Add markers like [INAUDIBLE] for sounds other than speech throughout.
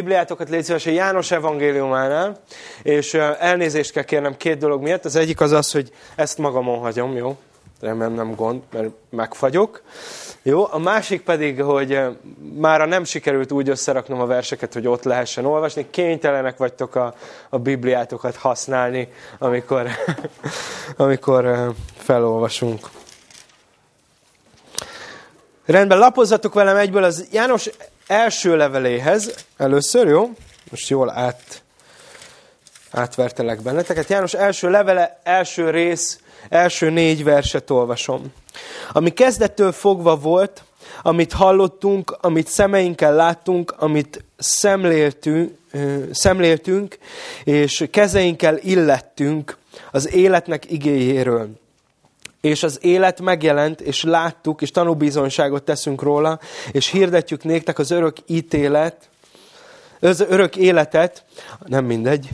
Bibliátokat légy szíves a János evangéliumánál, és elnézést kell kérnem két dolog miatt. Az egyik az az, hogy ezt magamon hagyom, jó? Remélem nem gond, mert megfagyok. Jó, a másik pedig, hogy mára nem sikerült úgy összeraknom a verseket, hogy ott lehessen olvasni. Kénytelenek vagytok a, a Bibliátokat használni, amikor, [LAUGHS] amikor felolvasunk. Rendben, lapozzatok velem egyből az János első leveléhez először, jó? Most jól át, átvertelek benneteket. János első levele, első rész, első négy verset olvasom. Ami kezdettől fogva volt, amit hallottunk, amit szemeinkkel láttunk, amit szemléltünk, szemléltünk és kezeinkkel illettünk az életnek igéjéről és az élet megjelent, és láttuk, és tanúbizonyságot teszünk róla, és hirdetjük néktek az örök ítélet, az örök életet, nem mindegy,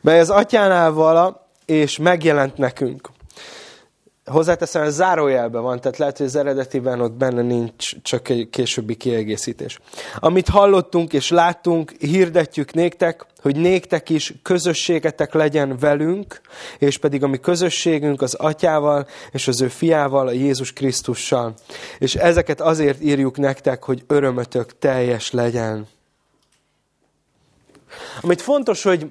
mely az atyánál vala, és megjelent nekünk hozzáteszem, ez zárójelben van, tehát lehet, hogy az eredetiben ott benne nincs csak egy későbbi kiegészítés. Amit hallottunk és láttunk, hirdetjük néktek, hogy néktek is közösségetek legyen velünk, és pedig a mi közösségünk az atyával és az ő fiával, a Jézus Krisztussal. És ezeket azért írjuk nektek, hogy örömötök teljes legyen. Amit fontos, hogy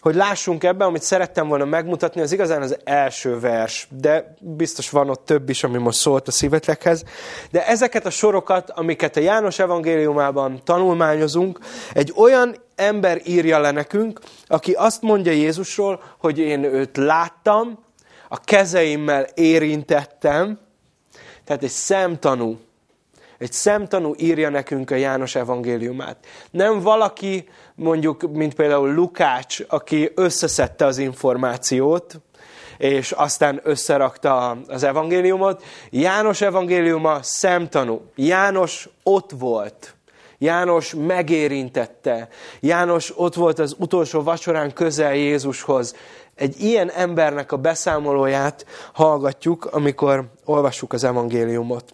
hogy lássunk ebben, amit szerettem volna megmutatni, az igazán az első vers, de biztos van ott több is, ami most szólt a szívetekhez. De ezeket a sorokat, amiket a János evangéliumában tanulmányozunk, egy olyan ember írja le nekünk, aki azt mondja Jézusról, hogy én őt láttam, a kezeimmel érintettem, tehát egy szemtanú, egy szemtanú írja nekünk a János evangéliumát. Nem valaki, mondjuk, mint például Lukács, aki összeszedte az információt, és aztán összerakta az evangéliumot. János evangéliuma szemtanú. János ott volt. János megérintette. János ott volt az utolsó vacsorán közel Jézushoz. Egy ilyen embernek a beszámolóját hallgatjuk, amikor olvassuk az evangéliumot.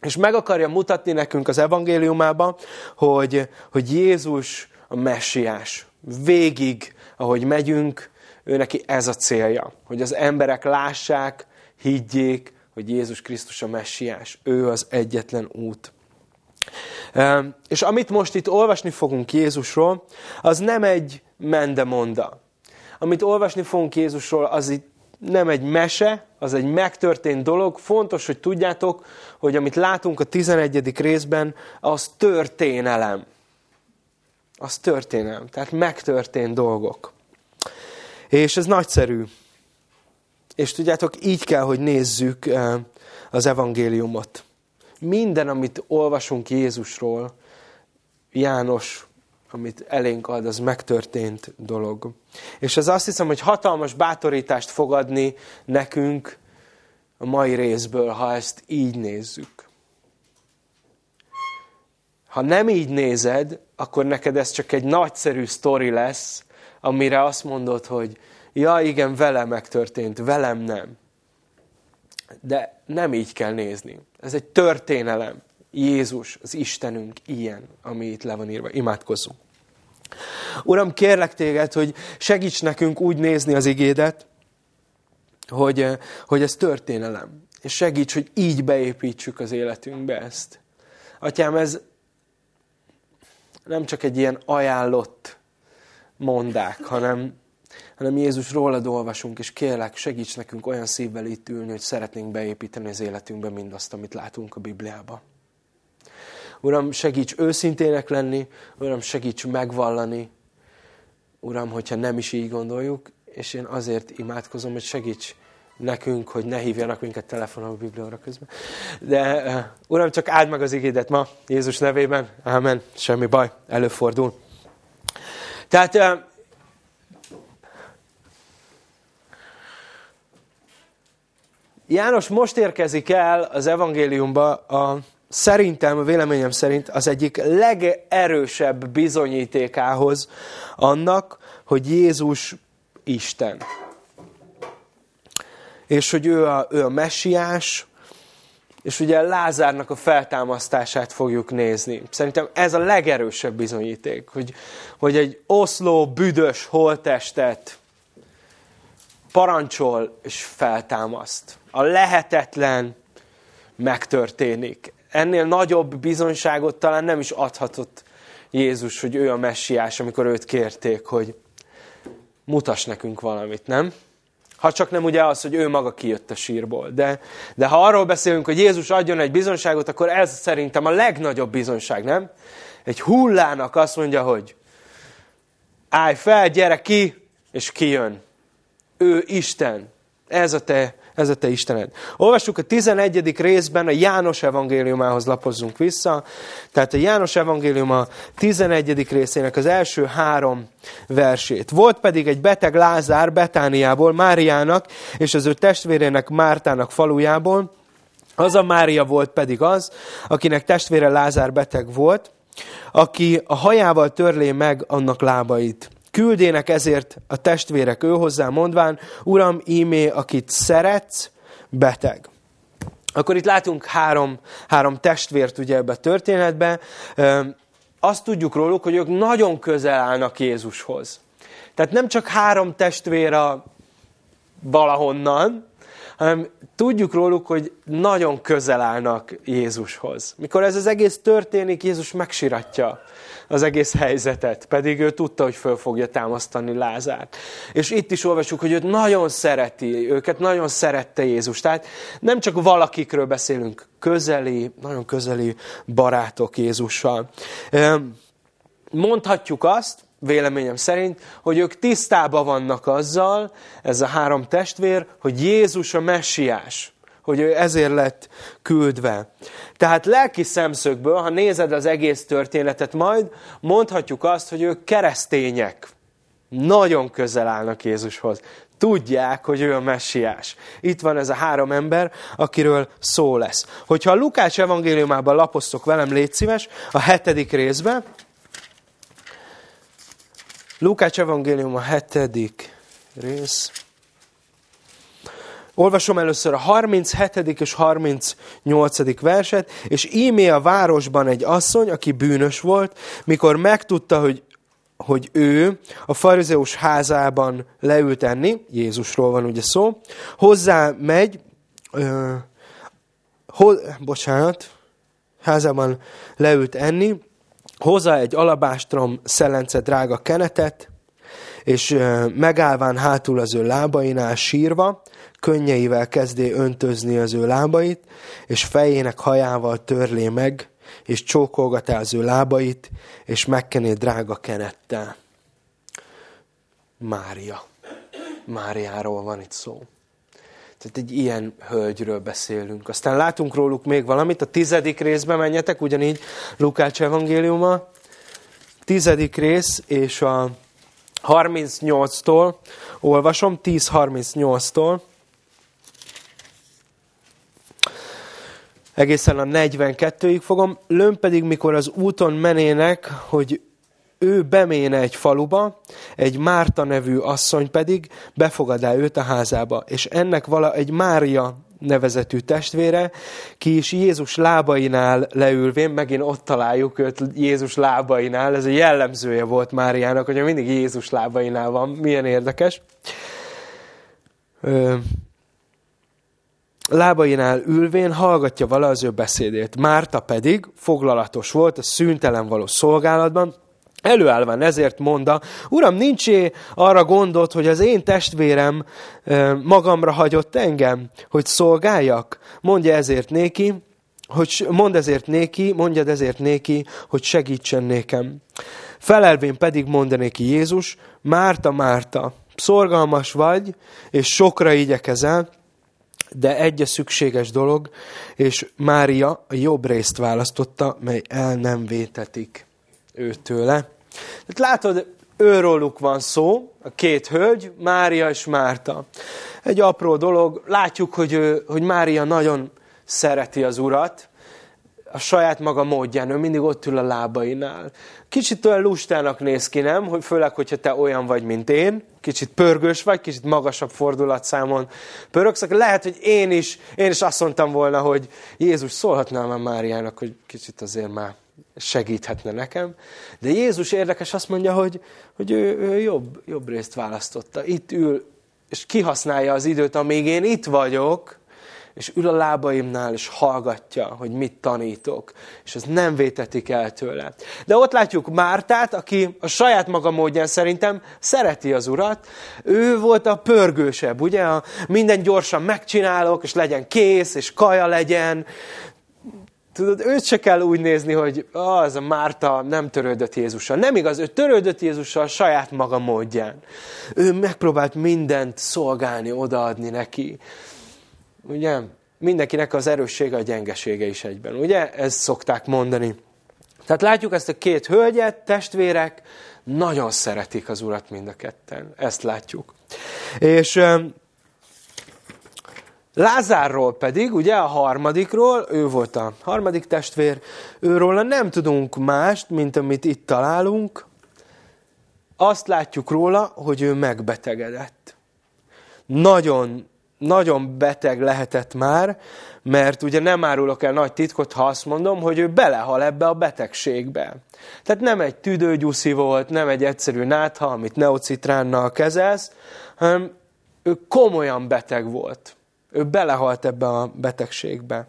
És meg akarja mutatni nekünk az evangéliumában, hogy, hogy Jézus a messiás. Végig, ahogy megyünk, ő neki ez a célja, hogy az emberek lássák, higgyék, hogy Jézus Krisztus a messiás. Ő az egyetlen út. És amit most itt olvasni fogunk Jézusról, az nem egy mendemonda. Amit olvasni fogunk Jézusról, az itt nem egy mese, az egy megtörtént dolog. Fontos, hogy tudjátok, hogy amit látunk a 11. részben, az történelem. Az történelem. Tehát megtörtént dolgok. És ez nagyszerű. És tudjátok, így kell, hogy nézzük eh, az evangéliumot. Minden, amit olvasunk Jézusról, János amit elénk ad, az megtörtént dolog. És ez azt hiszem, hogy hatalmas bátorítást fog adni nekünk a mai részből, ha ezt így nézzük. Ha nem így nézed, akkor neked ez csak egy nagyszerű sztori lesz, amire azt mondod, hogy ja, igen, velem megtörtént, velem nem. De nem így kell nézni. Ez egy történelem. Jézus, az Istenünk ilyen, ami itt le van írva. Imádkozzunk. Uram, kérlek téged, hogy segíts nekünk úgy nézni az igédet, hogy, hogy ez történelem. És segíts, hogy így beépítsük az életünkbe ezt. Atyám, ez nem csak egy ilyen ajánlott mondák, hanem, hanem Jézus rólad olvasunk, és kérlek, segíts nekünk olyan szívvel itt ülni, hogy szeretnénk beépíteni az életünkbe mindazt, amit látunk a Bibliában. Uram, segíts őszintének lenni, Uram, segíts megvallani, Uram, hogyha nem is így gondoljuk, és én azért imádkozom, hogy segíts nekünk, hogy ne hívjanak minket telefonon a Biblióra közben. De uh, Uram, csak áld meg az igédet ma, Jézus nevében. Ámen. Semmi baj, előfordul. Tehát uh, János most érkezik el az evangéliumba a szerintem, véleményem szerint az egyik legerősebb bizonyítékához annak, hogy Jézus Isten. És hogy ő a, ő a messiás, és ugye Lázárnak a feltámasztását fogjuk nézni. Szerintem ez a legerősebb bizonyíték, hogy, hogy egy oszló büdös holtestet parancsol és feltámaszt. A lehetetlen megtörténik. Ennél nagyobb bizonyságot talán nem is adhatott Jézus, hogy ő a messiás, amikor őt kérték, hogy mutass nekünk valamit, nem? Ha csak nem ugye az, hogy ő maga kijött a sírból. De, de ha arról beszélünk, hogy Jézus adjon egy bizonyságot, akkor ez szerintem a legnagyobb bizonyság, nem? Egy hullának azt mondja, hogy állj fel, gyere ki, és kijön. Ő Isten. Ez a te ez a te Istened. Olvassuk a 11. részben a János evangéliumához lapozzunk vissza. Tehát a János evangélium a 11. részének az első három versét. Volt pedig egy beteg Lázár Betániából, Máriának és az ő testvérének Mártának falujából. Az a Mária volt pedig az, akinek testvére Lázár beteg volt, aki a hajával törlé meg annak lábait. Küldének ezért a testvérek ő hozzá mondván, Uram, ímé, akit szeretsz, beteg. Akkor itt látunk három, három testvért ugye ebbe a történetbe. Azt tudjuk róluk, hogy ők nagyon közel állnak Jézushoz. Tehát nem csak három testvér a valahonnan, hanem tudjuk róluk, hogy nagyon közel állnak Jézushoz. Mikor ez az egész történik, Jézus megsiratja az egész helyzetet, pedig ő tudta, hogy föl fogja támasztani Lázárt. És itt is olvasjuk, hogy őt nagyon szereti, őket nagyon szerette Jézus. Tehát nem csak valakikről beszélünk, közeli, nagyon közeli barátok Jézussal. Mondhatjuk azt, véleményem szerint, hogy ők tisztában vannak azzal, ez a három testvér, hogy Jézus a messiás hogy ő ezért lett küldve. Tehát lelki szemszögből, ha nézed az egész történetet majd, mondhatjuk azt, hogy ők keresztények. Nagyon közel állnak Jézushoz. Tudják, hogy ő a messiás. Itt van ez a három ember, akiről szó lesz. Hogyha a Lukács evangéliumában lapoztok velem, légy szíves, a hetedik részben, Lukács evangélium a hetedik rész, Olvasom először a 37. és 38. verset, és ímé a városban egy asszony, aki bűnös volt, mikor megtudta, hogy, hogy ő a farizeus házában leült enni, Jézusról van ugye szó, hozzá megy, ö, ho, bocsánat, házában leült enni, hozzá egy alabástrom szelence drága kenetet, és megállván hátul az ő lábainál sírva, könnyeivel kezdé öntözni az ő lábait, és fejének hajával törlé meg, és csókolgatá az ő lábait, és megkené drága kenettel. Mária. Máriáról van itt szó. Tehát egy ilyen hölgyről beszélünk. Aztán látunk róluk még valamit, a tizedik részbe menjetek, ugyanígy Lukács evangéliuma, tizedik rész, és a 38-tól olvasom, 10-38-tól. egészen a 42-ig fogom. Lőn pedig, mikor az úton menének, hogy ő beméne egy faluba, egy Márta nevű asszony pedig befogadá őt a házába. És ennek vala egy Mária nevezetű testvére, ki is Jézus lábainál leülvén, megint ott találjuk őt Jézus lábainál, ez a jellemzője volt Máriának, hogy mindig Jézus lábainál van, milyen érdekes lábainál ülvén hallgatja vala az ő beszédét. Márta pedig foglalatos volt a szüntelen való szolgálatban, Előállván ezért mondta, Uram, nincs -e arra gondot, hogy az én testvérem magamra hagyott engem, hogy szolgáljak? Mondja ezért néki, hogy mond ezért néki, mondjad ezért néki, hogy segítsen nékem. Felelvén pedig mondanéki Jézus, Márta, Márta, szorgalmas vagy, és sokra igyekezel, de egy a szükséges dolog, és Mária a jobb részt választotta, mely el nem vétetik őtőle. Tehát látod, őróluk van szó, a két hölgy, Mária és Márta. Egy apró dolog, látjuk, hogy, hogy Mária nagyon szereti az urat, a saját maga módján, ő mindig ott ül a lábainál. Kicsit olyan lustának néz ki, nem? Hogy főleg, hogyha te olyan vagy, mint én, kicsit pörgős vagy, kicsit magasabb fordulatszámon pörögsz, lehet, hogy én is, én is azt mondtam volna, hogy Jézus szólhatnál már Máriának, hogy kicsit azért már segíthetne nekem. De Jézus érdekes azt mondja, hogy, hogy ő, ő jobb, jobb részt választotta. Itt ül, és kihasználja az időt, amíg én itt vagyok, és ül a lábaimnál, és hallgatja, hogy mit tanítok, és ez nem vétetik el tőle. De ott látjuk Mártát, aki a saját maga módján szerintem szereti az urat. Ő volt a pörgősebb, ugye? A minden gyorsan megcsinálok, és legyen kész, és kaja legyen. Tudod, őt se kell úgy nézni, hogy az a Márta nem törődött Jézussal. Nem igaz, ő törődött Jézussal saját maga módján. Ő megpróbált mindent szolgálni, odaadni neki. Ugye? Mindenkinek az erőssége, a gyengesége is egyben. Ugye? Ezt szokták mondani. Tehát látjuk ezt a két hölgyet, testvérek, nagyon szeretik az urat mind a ketten. Ezt látjuk. És Lázárról pedig, ugye a harmadikról, ő volt a harmadik testvér, őról nem tudunk mást, mint amit itt találunk. Azt látjuk róla, hogy ő megbetegedett. Nagyon nagyon beteg lehetett már, mert ugye nem árulok el nagy titkot, ha azt mondom, hogy ő belehal ebbe a betegségbe. Tehát nem egy tüdőgyuszi volt, nem egy egyszerű nátha, amit neocitránnal kezelsz, hanem ő komolyan beteg volt. Ő belehalt ebbe a betegségbe.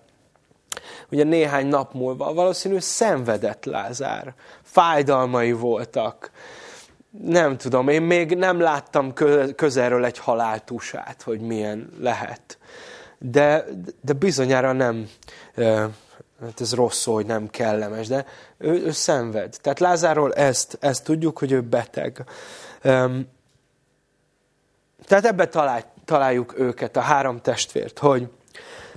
Ugye néhány nap múlva valószínű szenvedett Lázár. Fájdalmai voltak nem tudom, én még nem láttam közelről egy haláltusát, hogy milyen lehet. De, de bizonyára nem, hát ez rossz hogy nem kellemes, de ő, ő szenved. Tehát Lázáról ezt, ezt tudjuk, hogy ő beteg. Tehát ebbe talál, találjuk őket, a három testvért, hogy,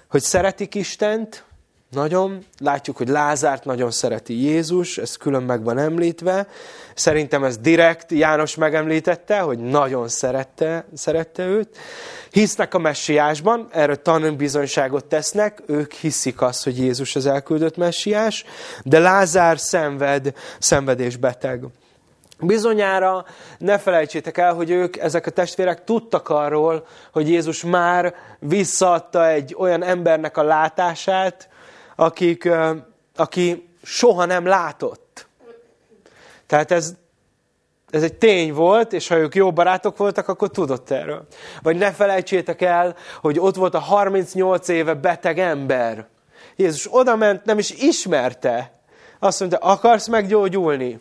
hogy szeretik Istent, nagyon. Látjuk, hogy Lázárt nagyon szereti Jézus, ez külön meg van említve. Szerintem ez direkt János megemlítette, hogy nagyon szerette, szerette őt. Hisznek a messiásban, erről tanúbizonyságot tesznek, ők hiszik azt, hogy Jézus az elküldött messiás, de Lázár szenved, szenvedésbeteg. Bizonyára ne felejtsétek el, hogy ők, ezek a testvérek tudtak arról, hogy Jézus már visszaadta egy olyan embernek a látását, akik, aki soha nem látott. Tehát ez, ez egy tény volt, és ha ők jó barátok voltak, akkor tudott erről. Vagy ne felejtsétek el, hogy ott volt a 38 éve beteg ember. Jézus oda ment, nem is ismerte. Azt mondta, akarsz meggyógyulni?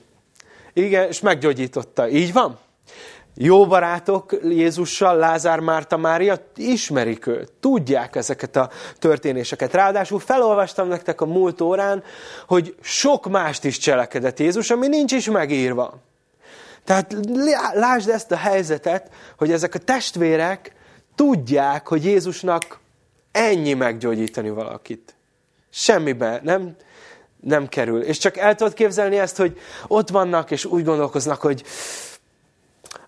Igen, és meggyógyította. Így van? Jó barátok Jézussal, Lázár, Márta, Mária ismerik őt, tudják ezeket a történéseket. Ráadásul felolvastam nektek a múlt órán, hogy sok mást is cselekedett Jézus, ami nincs is megírva. Tehát lásd ezt a helyzetet, hogy ezek a testvérek tudják, hogy Jézusnak ennyi meggyógyítani valakit. Semmibe nem, nem kerül. És csak el tudod képzelni ezt, hogy ott vannak, és úgy gondolkoznak, hogy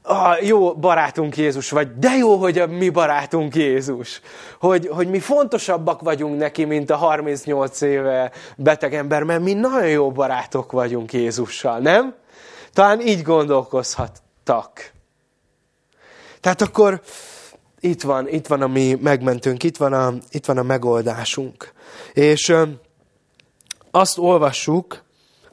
ah, jó barátunk Jézus vagy, de jó, hogy a mi barátunk Jézus. Hogy, hogy mi fontosabbak vagyunk neki, mint a 38 éve beteg ember, mert mi nagyon jó barátok vagyunk Jézussal, nem? Talán így gondolkozhattak. Tehát akkor itt van, itt van a mi megmentőnk, itt van a, itt van a megoldásunk. És azt olvassuk,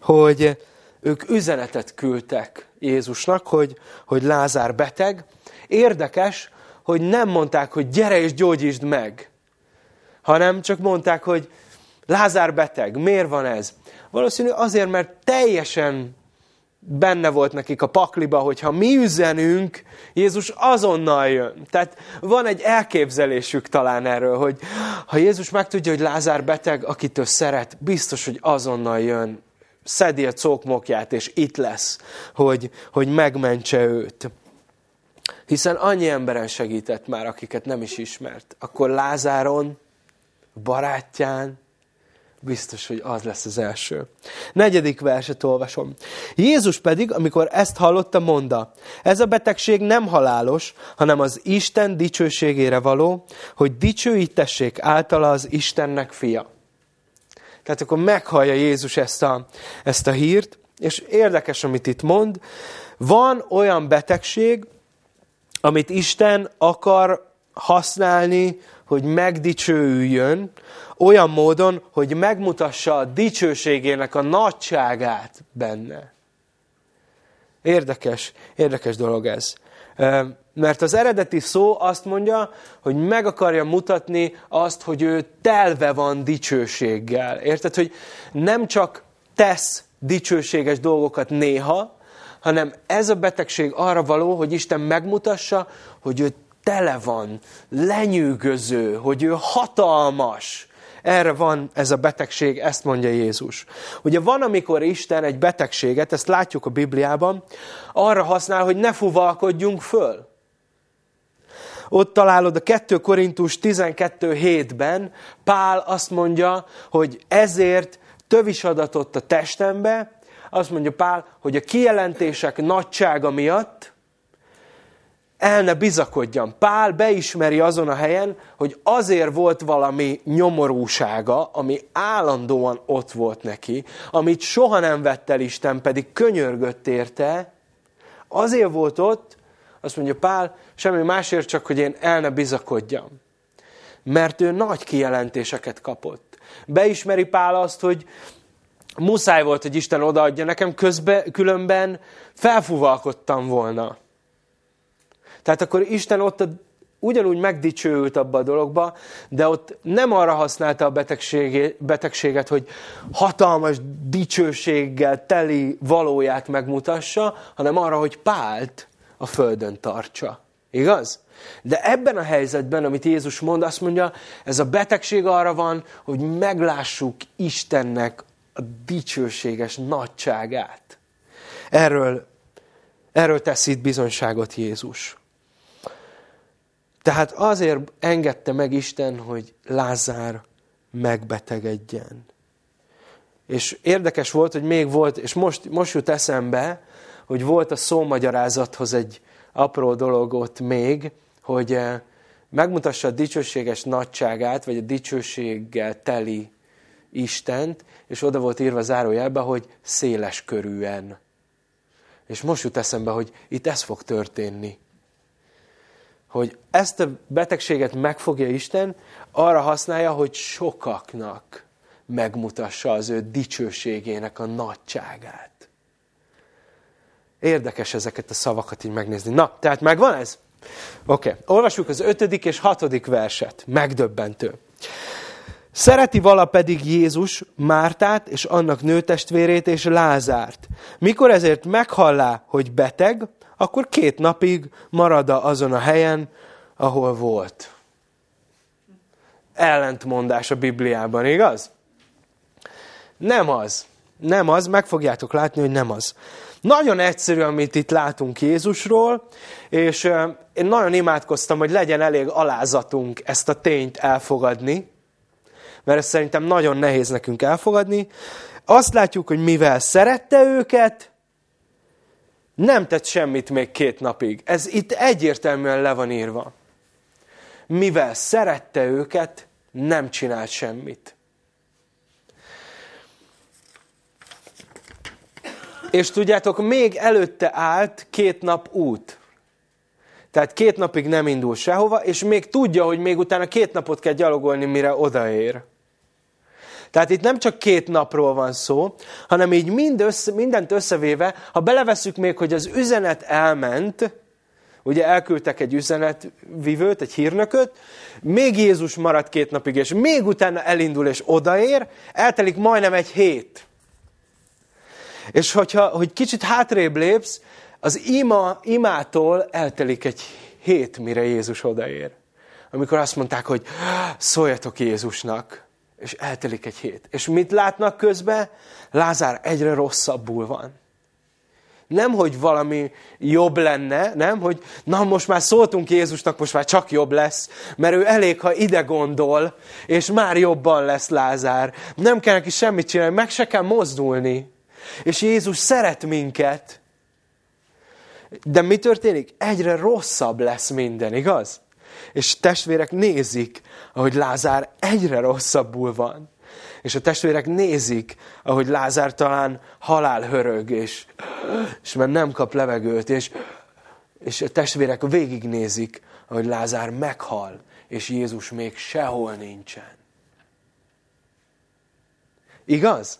hogy ők üzenetet küldtek Jézusnak, hogy, hogy Lázár beteg. Érdekes, hogy nem mondták, hogy gyere és gyógyítsd meg, hanem csak mondták, hogy Lázár beteg. Miért van ez? Valószínű azért, mert teljesen benne volt nekik a pakliba, hogy ha mi üzenünk, Jézus azonnal jön. Tehát van egy elképzelésük talán erről, hogy ha Jézus megtudja, hogy Lázár beteg, akitől szeret, biztos, hogy azonnal jön szedi a cókmokját, és itt lesz, hogy, hogy megmentse őt. Hiszen annyi emberen segített már, akiket nem is ismert. Akkor Lázáron, barátján, biztos, hogy az lesz az első. Negyedik verset olvasom. Jézus pedig, amikor ezt hallotta, mondta, ez a betegség nem halálos, hanem az Isten dicsőségére való, hogy dicsőítessék általa az Istennek fia. Tehát akkor meghallja Jézus ezt a, ezt a hírt, és érdekes, amit itt mond. Van olyan betegség, amit Isten akar használni, hogy megdicsőüljön, olyan módon, hogy megmutassa a dicsőségének a nagyságát benne. Érdekes, érdekes dolog ez. Mert az eredeti szó azt mondja, hogy meg akarja mutatni azt, hogy ő telve van dicsőséggel. Érted, hogy nem csak tesz dicsőséges dolgokat néha, hanem ez a betegség arra való, hogy Isten megmutassa, hogy ő tele van, lenyűgöző, hogy ő hatalmas. Erre van ez a betegség, ezt mondja Jézus. Ugye van, amikor Isten egy betegséget, ezt látjuk a Bibliában, arra használ, hogy ne fuvalkodjunk föl. Ott találod a 2 Korintus 12.7-ben, Pál azt mondja, hogy ezért tövis adatott a testembe, azt mondja Pál, hogy a kijelentések nagysága miatt el ne bizakodjam. Pál beismeri azon a helyen, hogy azért volt valami nyomorúsága, ami állandóan ott volt neki, amit soha nem vett el Isten, pedig könyörgött érte, azért volt ott, azt mondja Pál, semmi másért csak, hogy én el ne bizakodjam. Mert ő nagy kijelentéseket kapott. Beismeri Pál azt, hogy muszáj volt, hogy Isten odaadja nekem, közben, különben felfúvalkodtam volna. Tehát akkor Isten ott ugyanúgy megdicsőült abba a dologba, de ott nem arra használta a betegséget, hogy hatalmas dicsőséggel teli valóját megmutassa, hanem arra, hogy pált a földön tartsa. Igaz? De ebben a helyzetben, amit Jézus mond, azt mondja, ez a betegség arra van, hogy meglássuk Istennek a dicsőséges nagyságát. Erről, erről tesz itt bizonyságot Jézus. Tehát azért engedte meg Isten, hogy Lázár megbetegedjen. És érdekes volt, hogy még volt, és most, most jut eszembe, hogy volt a szómagyarázathoz egy apró dolog ott még, hogy eh, megmutassa a dicsőséges nagyságát, vagy a dicsőséggel teli Istent, és oda volt írva zárójelbe, hogy széles körűen. És most jut eszembe, hogy itt ez fog történni. Hogy ezt a betegséget megfogja Isten, arra használja, hogy sokaknak megmutassa az ő dicsőségének a nagyságát. Érdekes ezeket a szavakat így megnézni. Na, tehát megvan ez? Oké, okay. olvassuk az ötödik és hatodik verset. Megdöbbentő. Szereti vala pedig Jézus Mártát és annak nőtestvérét és Lázárt. Mikor ezért meghallá, hogy beteg, akkor két napig marad azon a helyen, ahol volt. Ellentmondás a Bibliában, igaz? Nem az. Nem az, meg fogjátok látni, hogy nem az. Nagyon egyszerű, amit itt látunk Jézusról, és én nagyon imádkoztam, hogy legyen elég alázatunk ezt a tényt elfogadni, mert ezt szerintem nagyon nehéz nekünk elfogadni. Azt látjuk, hogy mivel szerette őket, nem tett semmit még két napig. Ez itt egyértelműen le van írva. Mivel szerette őket, nem csinált semmit. És tudjátok, még előtte állt két nap út. Tehát két napig nem indul sehova, és még tudja, hogy még utána két napot kell gyalogolni, mire odaér. Tehát itt nem csak két napról van szó, hanem így mind össze, mindent összevéve, ha beleveszük még, hogy az üzenet elment, ugye elküldtek egy üzenetvivőt, egy hírnököt, még Jézus maradt két napig, és még utána elindul és odaér, eltelik majdnem egy hét. És hogyha hogy kicsit hátrébb lépsz, az ima, imától eltelik egy hét, mire Jézus odaér. Amikor azt mondták, hogy szóljatok Jézusnak, és eltelik egy hét. És mit látnak közben? Lázár egyre rosszabbul van. Nem, hogy valami jobb lenne, nem, hogy na most már szóltunk Jézusnak, most már csak jobb lesz, mert ő elég, ha ide gondol, és már jobban lesz Lázár. Nem kell neki semmit csinálni, meg se kell mozdulni. És Jézus szeret minket. De mi történik? Egyre rosszabb lesz minden, igaz? És testvérek nézik, ahogy Lázár egyre rosszabbul van. és a testvérek nézik, ahogy Lázár talán halál hörög, és, és már nem kap levegőt, és, és a testvérek végignézik, ahogy Lázár meghal, és Jézus még sehol nincsen. Igaz?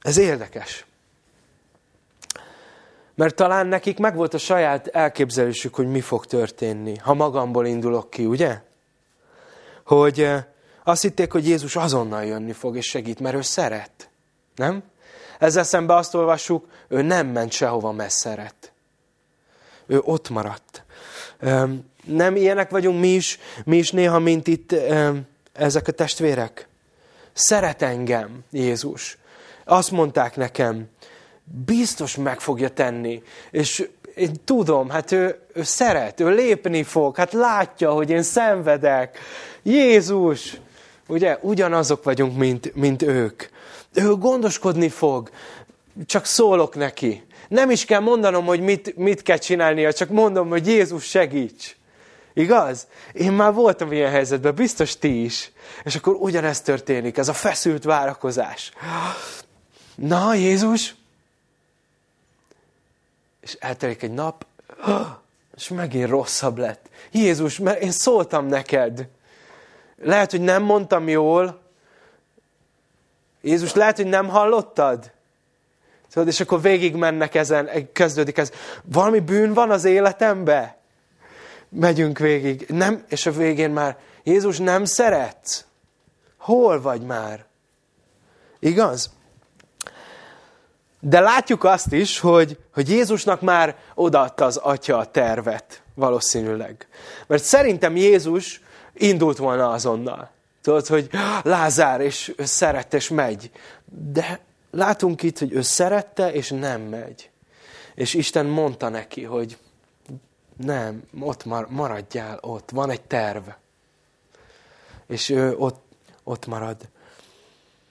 Ez érdekes. Mert talán nekik megvolt a saját elképzelésük, hogy mi fog történni, ha magamból indulok ki, ugye? Hogy eh, azt hitték, hogy Jézus azonnal jönni fog és segít, mert ő szeret. Nem? Ezzel szemben azt olvassuk, ő nem ment sehova, mert szeret. Ő ott maradt. Nem ilyenek vagyunk mi is, mi is néha, mint itt ezek a testvérek. Szeret engem Jézus. Azt mondták nekem, biztos meg fogja tenni. És én tudom, hát ő, ő szeret, ő lépni fog, hát látja, hogy én szenvedek. Jézus! Ugye, ugyanazok vagyunk, mint, mint ők. Ő gondoskodni fog, csak szólok neki. Nem is kell mondanom, hogy mit, mit kell csinálnia, csak mondom, hogy Jézus segíts. Igaz? Én már voltam ilyen helyzetben, biztos ti is. És akkor ugyanezt történik, ez a feszült várakozás. Na, Jézus? És eltelik egy nap, és megint rosszabb lett. Jézus, mert én szóltam neked. Lehet, hogy nem mondtam jól. Jézus, lehet, hogy nem hallottad. Tudod, és akkor végig mennek ezen, kezdődik ez. Valami bűn van az életembe? Megyünk végig. Nem, és a végén már, Jézus nem szeret. Hol vagy már? Igaz? De látjuk azt is, hogy, hogy Jézusnak már odaadta az atya a tervet, valószínűleg. Mert szerintem Jézus indult volna azonnal. Tudod, hogy Lázár, és ő szeret, és megy. De látunk itt, hogy ő szerette, és nem megy. És Isten mondta neki, hogy nem, ott mar, maradjál ott, van egy terv. És ő ott, ott marad.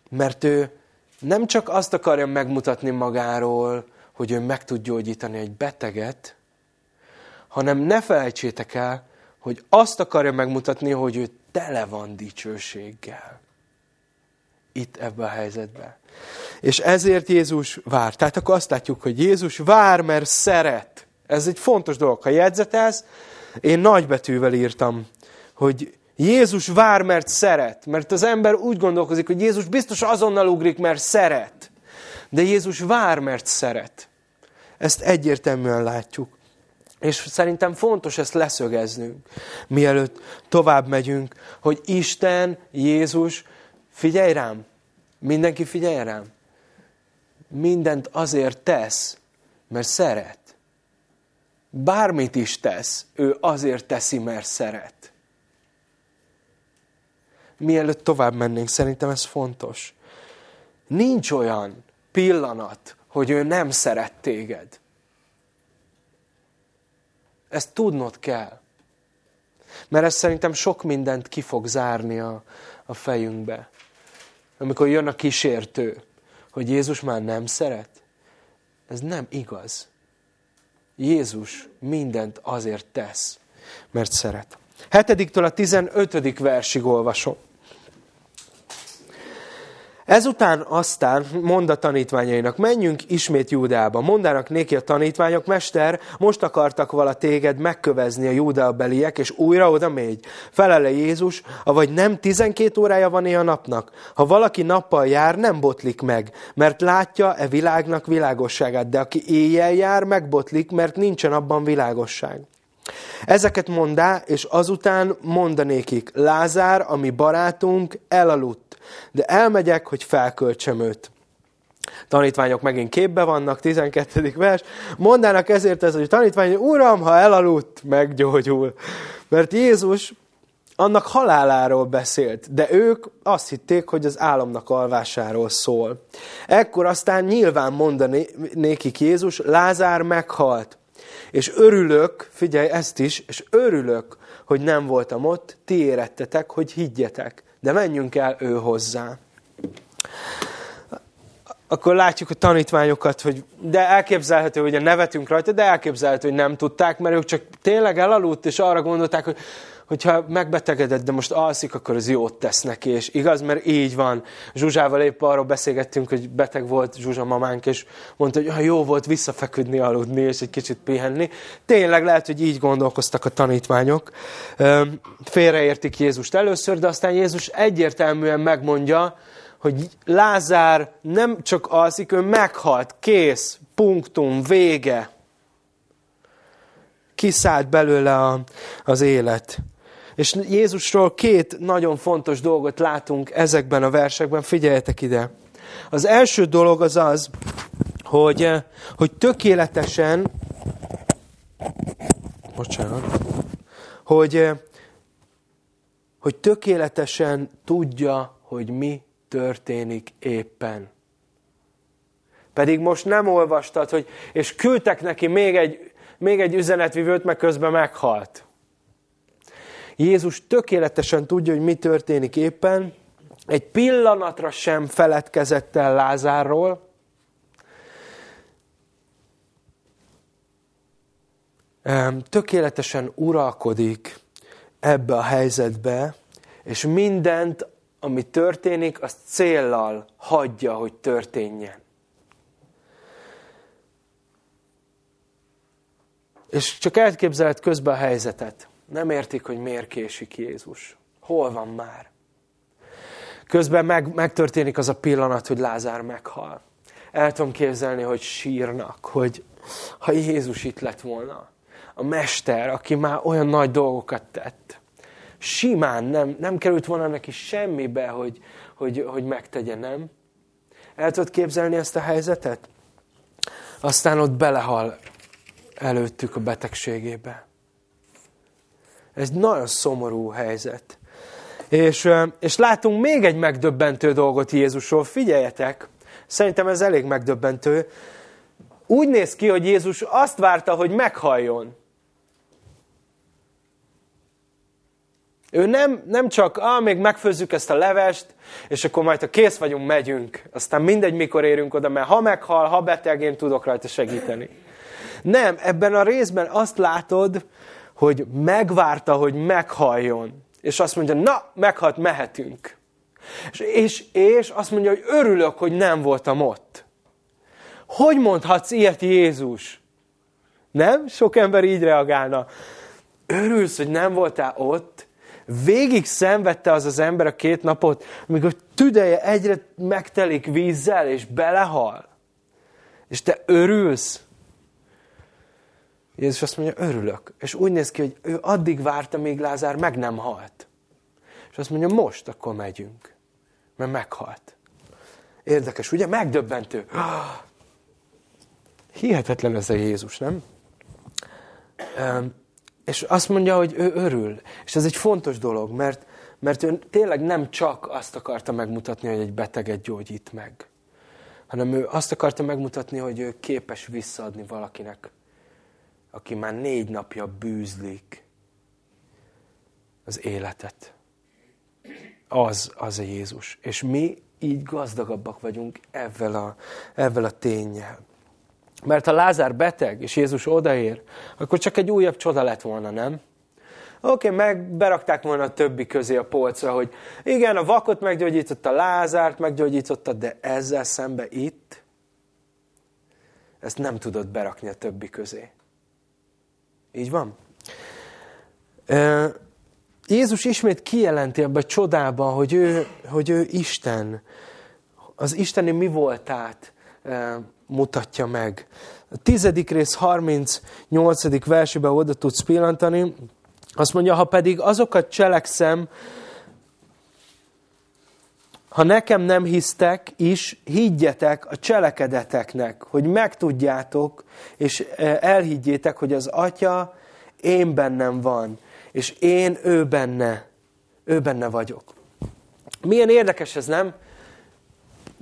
Mert ő nem csak azt akarja megmutatni magáról, hogy ő meg tud gyógyítani egy beteget, hanem ne felejtsétek el, hogy azt akarja megmutatni, hogy ő tele van dicsőséggel. Itt ebben a helyzetben. És ezért Jézus vár. Tehát akkor azt látjuk, hogy Jézus vár, mert szeret. Ez egy fontos dolog. Ha jegyzetelsz, én nagybetűvel írtam, hogy Jézus vár, mert szeret. Mert az ember úgy gondolkozik, hogy Jézus biztos azonnal ugrik, mert szeret. De Jézus vár, mert szeret. Ezt egyértelműen látjuk. És szerintem fontos ezt leszögeznünk, mielőtt tovább megyünk, hogy Isten, Jézus, figyelj rám, mindenki figyelj rám, mindent azért tesz, mert szeret. Bármit is tesz, ő azért teszi, mert szeret. Mielőtt tovább mennénk, szerintem ez fontos. Nincs olyan pillanat, hogy ő nem szeret téged. Ezt tudnod kell. Mert ez szerintem sok mindent ki fog zárni a, a fejünkbe. Amikor jön a kísértő, hogy Jézus már nem szeret. Ez nem igaz. Jézus mindent azért tesz, mert szeret. Hetediktől a 15. versig olvasom. Ezután aztán mond a tanítványainak, menjünk ismét Júdába. Mondának néki a tanítványok, mester, most akartak vala téged megkövezni a Júdaabeliek, és újra oda mégy. Felele Jézus, avagy nem 12 órája van a napnak. Ha valaki nappal jár, nem botlik meg, mert látja e világnak világosságát, de aki éjjel jár, megbotlik, mert nincsen abban világosság. Ezeket mondá, és azután mondanékik, Lázár, ami barátunk, elaludt, de elmegyek, hogy felköltsem őt. Tanítványok megint képbe vannak, 12. vers. Mondának ezért ez, hogy tanítvány, Uram, ha elaludt, meggyógyul. Mert Jézus annak haláláról beszélt, de ők azt hitték, hogy az álomnak alvásáról szól. Ekkor aztán nyilván mondanékik Jézus, Lázár meghalt. És örülök, figyelj ezt is, és örülök, hogy nem voltam ott, ti érettetek, hogy higgyetek. De menjünk el ő hozzá. Akkor látjuk a tanítványokat, hogy de elképzelhető, hogy a nevetünk rajta, de elképzelhető, hogy nem tudták, mert ők csak tényleg elaludt, és arra gondolták, hogy hogyha megbetegedett, de most alszik, akkor az jót tesz neki, és igaz, mert így van. Zsuzsával épp arról beszélgettünk, hogy beteg volt Zsuzsa mamánk, és mondta, hogy jó volt visszafeküdni, aludni, és egy kicsit pihenni. Tényleg lehet, hogy így gondolkoztak a tanítványok. Félreértik Jézust először, de aztán Jézus egyértelműen megmondja, hogy Lázár nem csak alszik, ő meghalt, kész, punktum, vége. Kiszállt belőle a, az élet. És Jézusról két nagyon fontos dolgot látunk ezekben a versekben, figyeljetek ide. Az első dolog az az, hogy, hogy tökéletesen, bocsánat, hogy, hogy tökéletesen tudja, hogy mi történik éppen. Pedig most nem olvastad, hogy és küldtek neki még egy, még egy üzenetvivőt, meg közben meghalt. Jézus tökéletesen tudja, hogy mi történik éppen, egy pillanatra sem feledkezett el Lázárról, tökéletesen uralkodik ebbe a helyzetbe, és mindent, ami történik, azt céllal hagyja, hogy történjen. És csak elképzelhet közben a helyzetet. Nem értik, hogy miért késik Jézus. Hol van már? Közben meg, megtörténik az a pillanat, hogy Lázár meghal. El tudom képzelni, hogy sírnak, hogy ha Jézus itt lett volna. A mester, aki már olyan nagy dolgokat tett. Simán nem, nem került volna neki semmibe, hogy, hogy, hogy megtegye, nem? El tudod képzelni ezt a helyzetet? Aztán ott belehal előttük a betegségébe. Ez nagyon szomorú helyzet. És, és látunk még egy megdöbbentő dolgot Jézusról. Figyeljetek, szerintem ez elég megdöbbentő. Úgy néz ki, hogy Jézus azt várta, hogy meghalljon. Ő nem, nem csak, ah, még megfőzzük ezt a levest, és akkor majd, ha kész vagyunk, megyünk. Aztán mindegy, mikor érünk oda, mert ha meghal, ha beteg, én tudok rajta segíteni. Nem, ebben a részben azt látod, hogy megvárta, hogy meghalljon. És azt mondja, na, meghalt, mehetünk. És, és, és azt mondja, hogy örülök, hogy nem voltam ott. Hogy mondhatsz ilyet Jézus? Nem? Sok ember így reagálna. Örülsz, hogy nem voltál ott? Végig szenvedte az az ember a két napot, amikor tüdeje egyre megtelik vízzel, és belehal. És te örülsz? Jézus azt mondja, örülök. És úgy néz ki, hogy ő addig várta, míg Lázár meg nem halt. És azt mondja, most akkor megyünk. Mert meghalt. Érdekes, ugye? Megdöbbentő. [GASPS] Hihetetlen ez a Jézus, nem? És azt mondja, hogy ő örül. És ez egy fontos dolog, mert, mert ő tényleg nem csak azt akarta megmutatni, hogy egy beteget gyógyít meg, hanem ő azt akarta megmutatni, hogy ő képes visszaadni valakinek aki már négy napja bűzlik az életet. Az, az a Jézus. És mi így gazdagabbak vagyunk ezzel a, ezzel a tényel. Mert ha Lázár beteg, és Jézus odaér, akkor csak egy újabb csoda lett volna, nem? Oké, meg berakták volna a többi közé a polcra, hogy igen, a vakot meggyógyította, Lázárt meggyógyította, de ezzel szembe itt, ezt nem tudod berakni a többi közé. Így van? Jézus ismét kijelenti ebbe a csodában, hogy ő, hogy ő Isten. Az Isteni mi voltát mutatja meg. A tizedik rész 38. versében oda tudsz pillantani. Azt mondja, ha pedig azokat cselekszem, ha nekem nem hisztek is, higgyetek a cselekedeteknek, hogy megtudjátok, és e, elhiggyétek, hogy az Atya én bennem van, és én ő benne, ő benne vagyok. Milyen érdekes ez, nem?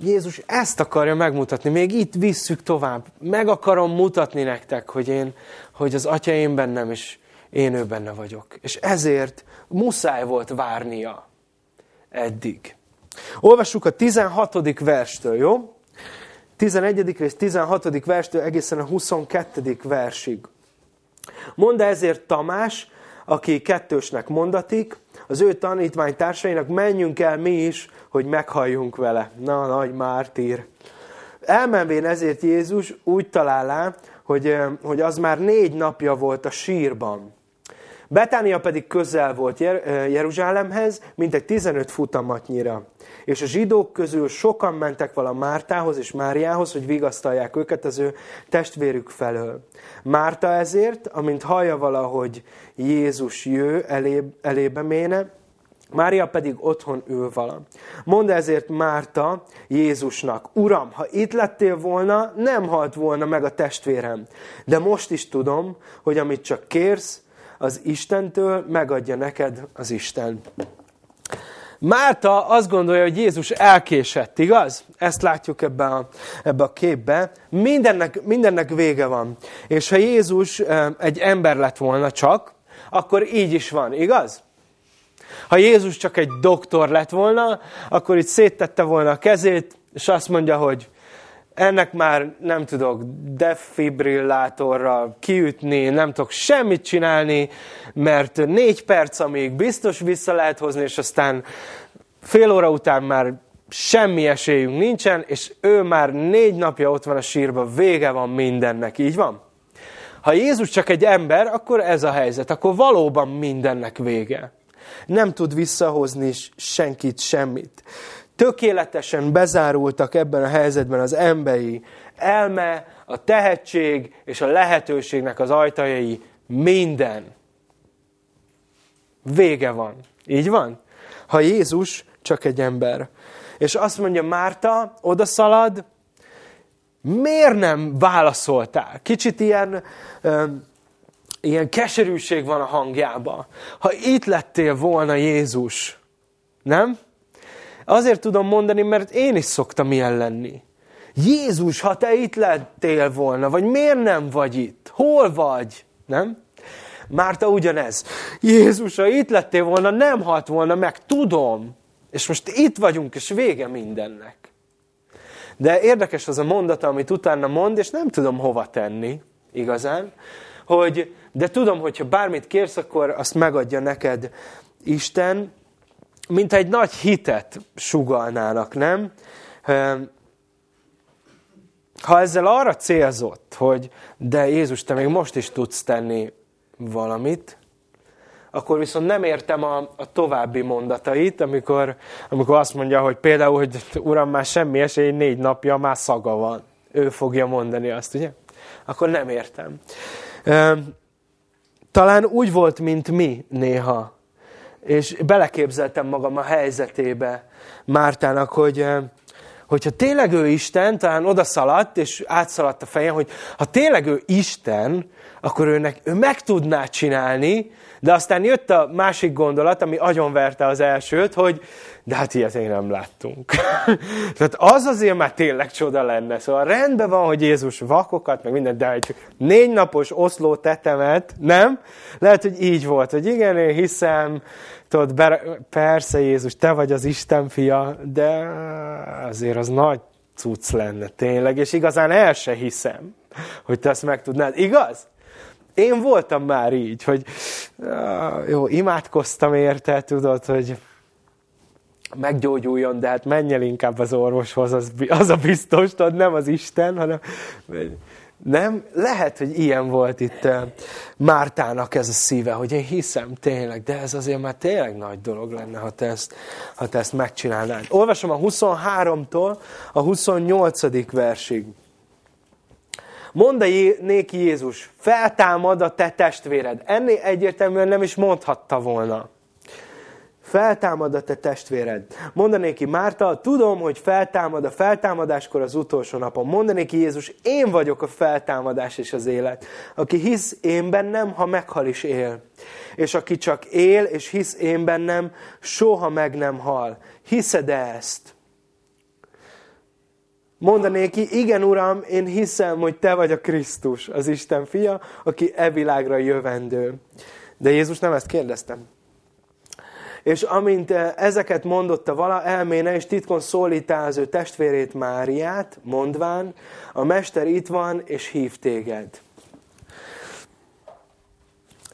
Jézus ezt akarja megmutatni, még itt visszük tovább. Meg akarom mutatni nektek, hogy, én, hogy az Atya én bennem, és én ő benne vagyok. És ezért muszáj volt várnia eddig. Olvassuk a 16. verstől, jó? 11. rész 16. verstől egészen a 22. versig. Mondd ezért Tamás, aki kettősnek mondatik, az ő tanítvány társainak menjünk el mi is, hogy meghalljunk vele. Na, nagy mártír. Elmenvén ezért Jézus úgy találá, hogy, hogy az már négy napja volt a sírban. Betánia pedig közel volt Jeruzsálemhez, mintegy 15 futamatnyira. És a zsidók közül sokan mentek vala Mártához és Máriához, hogy vigasztalják őket az ő testvérük felől. Márta ezért, amint hallja valahogy Jézus jő, elé, elébe méne, Mária pedig otthon ül vala. Mondd ezért Márta Jézusnak, Uram, ha itt lettél volna, nem halt volna meg a testvérem. De most is tudom, hogy amit csak kérsz, az Istentől megadja neked az Isten. Márta azt gondolja, hogy Jézus elkésett, igaz? Ezt látjuk ebbe a, ebbe a képbe. Mindennek, mindennek vége van. És ha Jézus egy ember lett volna csak, akkor így is van, igaz? Ha Jézus csak egy doktor lett volna, akkor itt széttette volna a kezét, és azt mondja, hogy ennek már nem tudok defibrillátorral kiütni, nem tudok semmit csinálni, mert négy perc, amíg biztos vissza lehet hozni, és aztán fél óra után már semmi esélyünk nincsen, és ő már négy napja ott van a sírba, vége van mindennek, így van? Ha Jézus csak egy ember, akkor ez a helyzet, akkor valóban mindennek vége. Nem tud visszahozni senkit, semmit tökéletesen bezárultak ebben a helyzetben az emberi elme, a tehetség és a lehetőségnek az ajtajai minden. Vége van. Így van? Ha Jézus csak egy ember. És azt mondja Márta, odaszalad, miért nem válaszoltál? Kicsit ilyen, ö, ilyen keserűség van a hangjában. Ha itt lettél volna Jézus, nem? Azért tudom mondani, mert én is szoktam ilyen lenni. Jézus, ha te itt lettél volna, vagy miért nem vagy itt? Hol vagy? Nem? Márta ugyanez. Jézus, ha itt lettél volna, nem halt volna meg, tudom. És most itt vagyunk, és vége mindennek. De érdekes az a mondata, amit utána mond, és nem tudom hova tenni, igazán, hogy de tudom, hogyha bármit kérsz, akkor azt megadja neked Isten, mint egy nagy hitet sugalnának, nem? Ha ezzel arra célzott, hogy de Jézus, te még most is tudsz tenni valamit, akkor viszont nem értem a, a további mondatait, amikor, amikor azt mondja, hogy például, hogy Uram, már semmi esély, négy napja, már szaga van. Ő fogja mondani azt, ugye? Akkor nem értem. Talán úgy volt, mint mi néha, és beleképzeltem magam a helyzetébe Mártának, hogy eh, hogyha tényleg ő Isten, talán odaszaladt, és átszaladt a fejem, hogy ha tényleg ő Isten, akkor őnek, ő meg tudná csinálni, de aztán jött a másik gondolat, ami agyonverte az elsőt, hogy de hát ilyet még nem láttunk. [LAUGHS] Tehát az azért már tényleg csoda lenne. Szóval rendben van, hogy Jézus vakokat, meg minden, de egy négy napos oszló tetemet, nem? Lehet, hogy így volt, hogy igen, én hiszem, tudod, persze Jézus, te vagy az Isten fia, de azért az nagy cucc lenne tényleg, és igazán el se hiszem, hogy te ezt meg tudnád. Igaz? Én voltam már így, hogy jó, imádkoztam érte, tudod, hogy meggyógyuljon, de hát menj el inkább az orvoshoz, az, az a biztos, tudod, nem az Isten, hanem nem? Lehet, hogy ilyen volt itt Mártának ez a szíve, hogy én hiszem tényleg, de ez azért már tényleg nagy dolog lenne, ha te ezt, ha te ezt megcsinálnád. Olvasom a 23-tól a 28. versig. Mondd néki Jézus, feltámad a te testvéred. Ennél egyértelműen nem is mondhatta volna feltámad a te testvéred. Mondanéki Márta, tudom, hogy feltámad a feltámadáskor az utolsó napon. Mondanéki Jézus, én vagyok a feltámadás és az élet. Aki hisz én bennem, ha meghal is él. És aki csak él és hisz én bennem, soha meg nem hal. Hiszed-e ezt? Mondanéki, igen Uram, én hiszem, hogy Te vagy a Krisztus, az Isten fia, aki e világra jövendő. De Jézus nem ezt kérdeztem és amint eh, ezeket mondotta vala, elméne és titkon szólítá az ő testvérét Máriát, mondván, a mester itt van, és hív téged.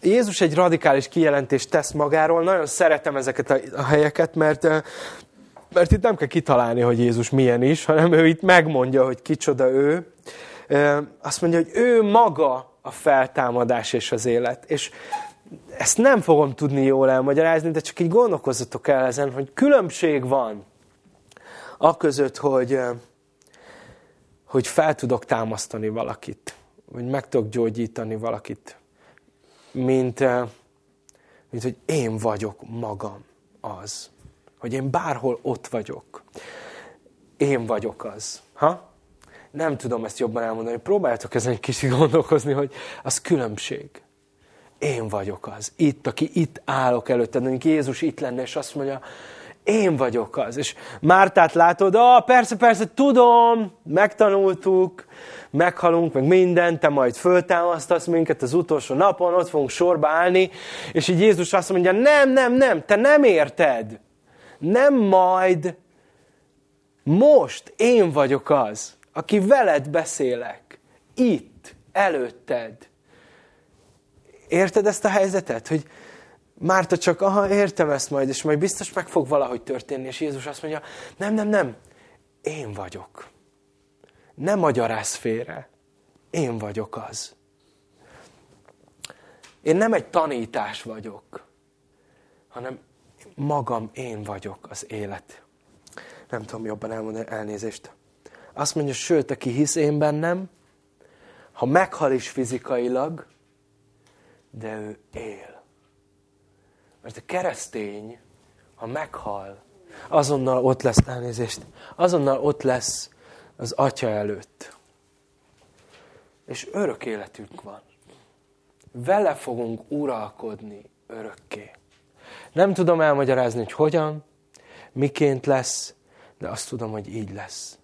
Jézus egy radikális kijelentést tesz magáról. Nagyon szeretem ezeket a, a helyeket, mert, mert itt nem kell kitalálni, hogy Jézus milyen is, hanem ő itt megmondja, hogy kicsoda ő. Azt mondja, hogy ő maga a feltámadás és az élet. És ezt nem fogom tudni jól elmagyarázni, de csak így gondolkozzatok el ezen, hogy különbség van a között, hogy, hogy fel tudok támasztani valakit, vagy meg tudok gyógyítani valakit, mint, mint hogy én vagyok magam az. Hogy én bárhol ott vagyok. Én vagyok az. Ha? Nem tudom ezt jobban elmondani. Próbáljátok ezen egy kicsit gondolkozni, hogy az különbség. Én vagyok az. Itt, aki itt állok előtted. Mondjuk Jézus itt lenne, és azt mondja, én vagyok az. És Mártát látod, ah, persze, persze, tudom, megtanultuk, meghalunk, meg minden, te majd föltámasztasz minket az utolsó napon, ott fogunk sorba állni, és így Jézus azt mondja, nem, nem, nem, te nem érted. Nem majd, most én vagyok az, aki veled beszélek, itt, előtted. Érted ezt a helyzetet, hogy Márta csak, aha, értem ezt majd, és majd biztos meg fog valahogy történni, és Jézus azt mondja, nem, nem, nem, én vagyok. Nem magyaráz félre. Én vagyok az. Én nem egy tanítás vagyok, hanem magam én vagyok az élet. Nem tudom jobban elmondani elnézést. Azt mondja, sőt, aki hisz én bennem, ha meghal is fizikailag, de ő él. Mert a keresztény, ha meghal, azonnal ott lesz, elnézést, azonnal ott lesz az Atya előtt. És örök életünk van. Vele fogunk uralkodni örökké. Nem tudom elmagyarázni, hogy hogyan, miként lesz, de azt tudom, hogy így lesz.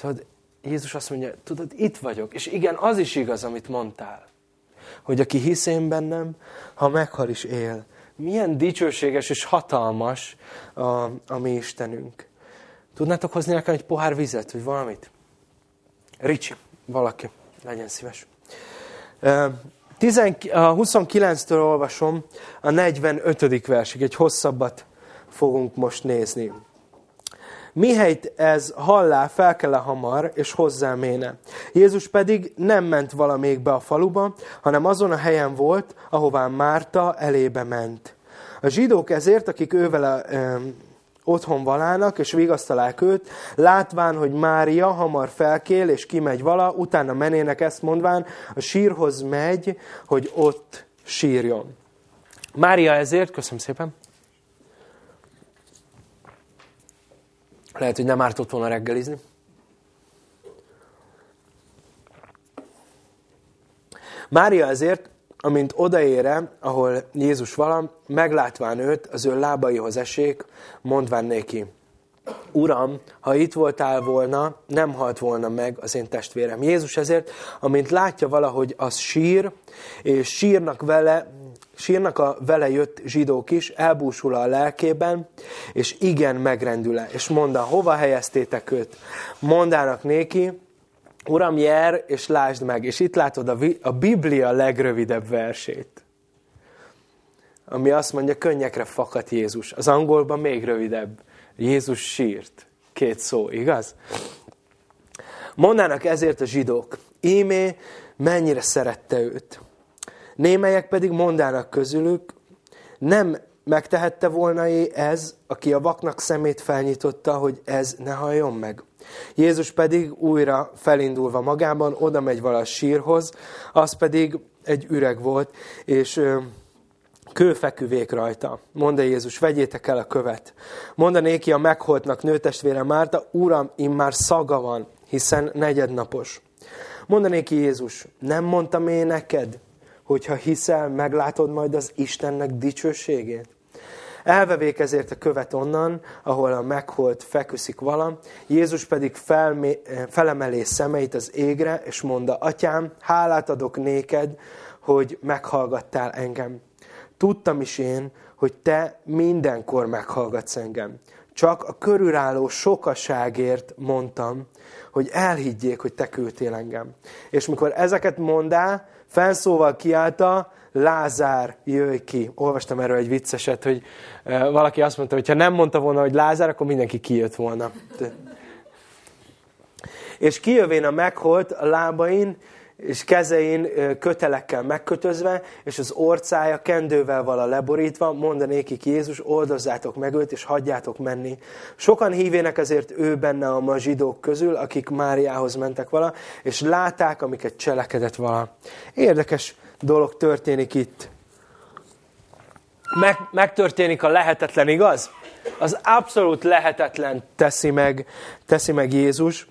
Tudod, Jézus azt mondja, tudod, itt vagyok. És igen, az is igaz, amit mondtál. Hogy aki hisz én bennem, ha meghal is él. Milyen dicsőséges és hatalmas a, a mi Istenünk. Tudnátok hozni nekem egy pohár vizet, vagy valamit? Ricsi, valaki, legyen szíves. A 29-től olvasom a 45. versig, egy hosszabbat fogunk most nézni. Mihelyt ez hallá, felkele hamar, és hozzá méne. Jézus pedig nem ment valamékbe a faluba, hanem azon a helyen volt, ahová Márta elébe ment. A zsidók ezért, akik ővele otthon valának, és vigasztalák őt, látván, hogy Mária hamar felkél, és kimegy vala, utána menének ezt mondván, a sírhoz megy, hogy ott sírjon. Mária ezért, köszönöm szépen, lehet, hogy nem ártott volna reggelizni. Mária ezért amint odaére, ahol Jézus van, meglátván őt, az ő lábaihoz esék, mondván néki, Uram, ha itt voltál volna, nem halt volna meg az én testvérem. Jézus ezért, amint látja valahogy az sír, és sírnak vele, sírnak a vele jött zsidók is, elbúsul a lelkében, és igen megrendül -e, és mondta, hova helyeztétek őt? Mondának néki, Uram, jár, és lásd meg. És itt látod a, a Biblia legrövidebb versét. Ami azt mondja, könnyekre fakadt Jézus. Az angolban még rövidebb. Jézus sírt. Két szó, igaz? Mondának ezért a zsidók, ímé mennyire szerette őt. Némelyek pedig mondának közülük, nem megtehette volna ez, aki a vaknak szemét felnyitotta, hogy ez ne halljon meg. Jézus pedig újra felindulva magában, oda megy vala sírhoz, az pedig egy üreg volt, és kőfeküvék rajta. Mondta Jézus, vegyétek el a követ. Monda néki a megholtnak nőtestvére Márta, Uram, immár szaga van, hiszen negyednapos. Monda néki Jézus, nem mondtam én neked, hogyha hiszel, meglátod majd az Istennek dicsőségét? Elvevék ezért a követ onnan, ahol a megholt feküszik vala, Jézus pedig felemelé szemeit az égre, és mondta, Atyám, hálát adok néked, hogy meghallgattál engem. Tudtam is én, hogy te mindenkor meghallgatsz engem. csak a körülálló sokaságért mondtam, hogy elhiggyék, hogy te küldtél engem. És mikor ezeket mondá, felszóval kiállta, Lázár, jöjj ki. Olvastam erről egy vicceset, hogy valaki azt mondta, hogy ha nem mondta volna, hogy Lázár, akkor mindenki kijött volna. És kijövén a megholt a lábain, és kezein kötelekkel megkötözve, és az orcája kendővel vala leborítva, mondanékik Jézus, oldozzátok meg őt, és hagyjátok menni. Sokan hívének ezért ő benne a ma zsidók közül, akik Máriához mentek vala, és látták, amiket cselekedett vala. Érdekes dolog történik itt. Meg, megtörténik a lehetetlen, igaz? Az abszolút lehetetlen teszi meg, teszi meg Jézus.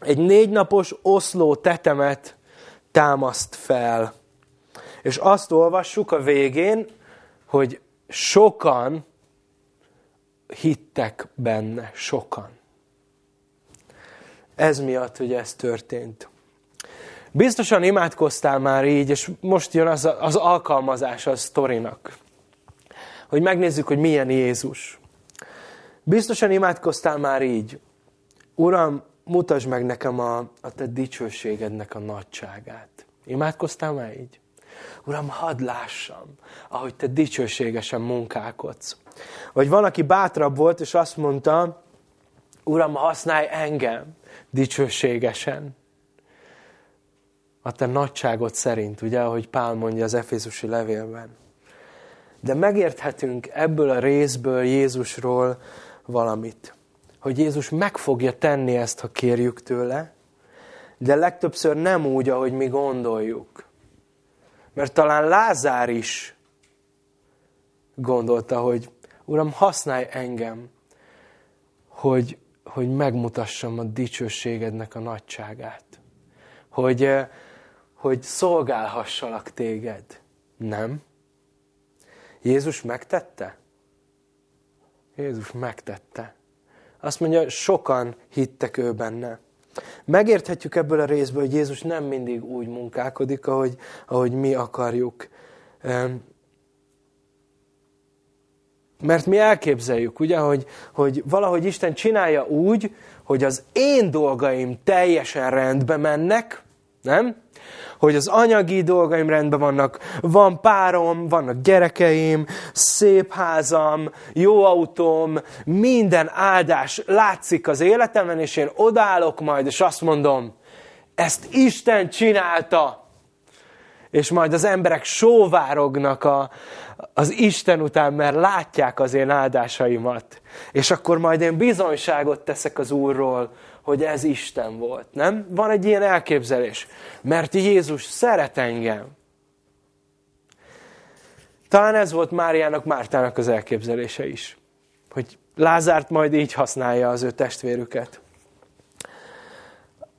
Egy négy napos oszló tetemet támaszt fel. És azt olvassuk a végén, hogy sokan hittek benne, sokan. Ez miatt, hogy ez történt. Biztosan imádkoztál már így, és most jön az, az alkalmazása a sztorinak. Hogy megnézzük, hogy milyen Jézus. Biztosan imádkoztál már így. Uram, mutasd meg nekem a, a te dicsőségednek a nagyságát. Imádkoztál már így? Uram, hadd lássam, ahogy te dicsőségesen munkálkodsz. Vagy van, aki bátrabb volt, és azt mondta, Uram, használj engem dicsőségesen. A te nagyságot szerint, ugye, ahogy Pál mondja az Efézusi levélben. De megérthetünk ebből a részből Jézusról valamit hogy Jézus meg fogja tenni ezt, ha kérjük tőle, de legtöbbször nem úgy, ahogy mi gondoljuk. Mert talán Lázár is gondolta, hogy Uram, használj engem, hogy, hogy megmutassam a dicsőségednek a nagyságát. Hogy, eh, hogy szolgálhassalak téged. Nem? Jézus megtette? Jézus megtette. Azt mondja, sokan hittek ő benne. Megérthetjük ebből a részből, hogy Jézus nem mindig úgy munkálkodik, ahogy, ahogy mi akarjuk. Mert mi elképzeljük, ugye, hogy, hogy valahogy Isten csinálja úgy, hogy az én dolgaim teljesen rendbe mennek, nem? Hogy az anyagi dolgaim rendben vannak, van párom, vannak gyerekeim, szép házam, jó autóm, minden áldás látszik az életemben, és én odállok majd, és azt mondom, ezt Isten csinálta, és majd az emberek sóvárognak a, az Isten után, mert látják az én áldásaimat. És akkor majd én bizonyságot teszek az Úrról, hogy ez Isten volt. Nem? Van egy ilyen elképzelés. Mert Jézus szeret engem. Talán ez volt Máriának, Mártának az elképzelése is. Hogy Lázárt majd így használja az ő testvérüket.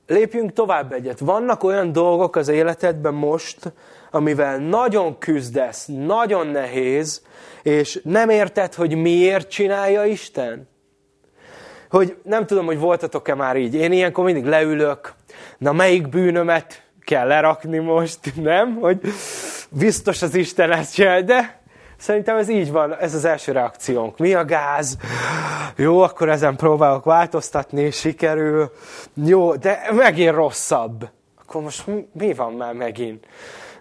Lépjünk tovább egyet. Vannak olyan dolgok az életedben most, amivel nagyon küzdesz, nagyon nehéz, és nem érted, hogy miért csinálja Isten? Hogy nem tudom, hogy voltatok-e már így. Én ilyenkor mindig leülök, na melyik bűnömet kell lerakni most, [LAUGHS] nem? Hogy biztos az Isten ezt csinál, de szerintem ez így van, ez az első reakciónk. Mi a gáz? Jó, akkor ezen próbálok változtatni, sikerül. Jó, de megint rosszabb. Akkor most mi van már megint?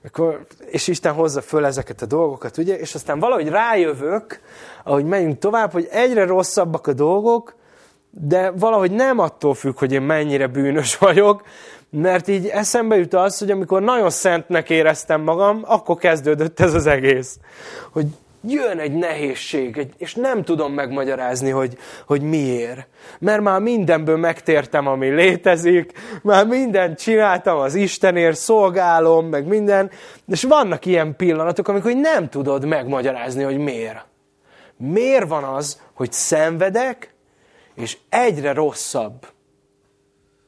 Akkor, és Isten hozza föl ezeket a dolgokat, ugye? És aztán valahogy rájövök, ahogy megyünk tovább, hogy egyre rosszabbak a dolgok, de valahogy nem attól függ, hogy én mennyire bűnös vagyok, mert így eszembe jut az, hogy amikor nagyon szentnek éreztem magam, akkor kezdődött ez az egész. Hogy jön egy nehézség, és nem tudom megmagyarázni, hogy, hogy miért. Mert már mindenből megtértem, ami létezik, már mindent csináltam az Istenért, szolgálom, meg minden, és vannak ilyen pillanatok, amikor nem tudod megmagyarázni, hogy miért. Miért van az, hogy szenvedek, és egyre rosszabb.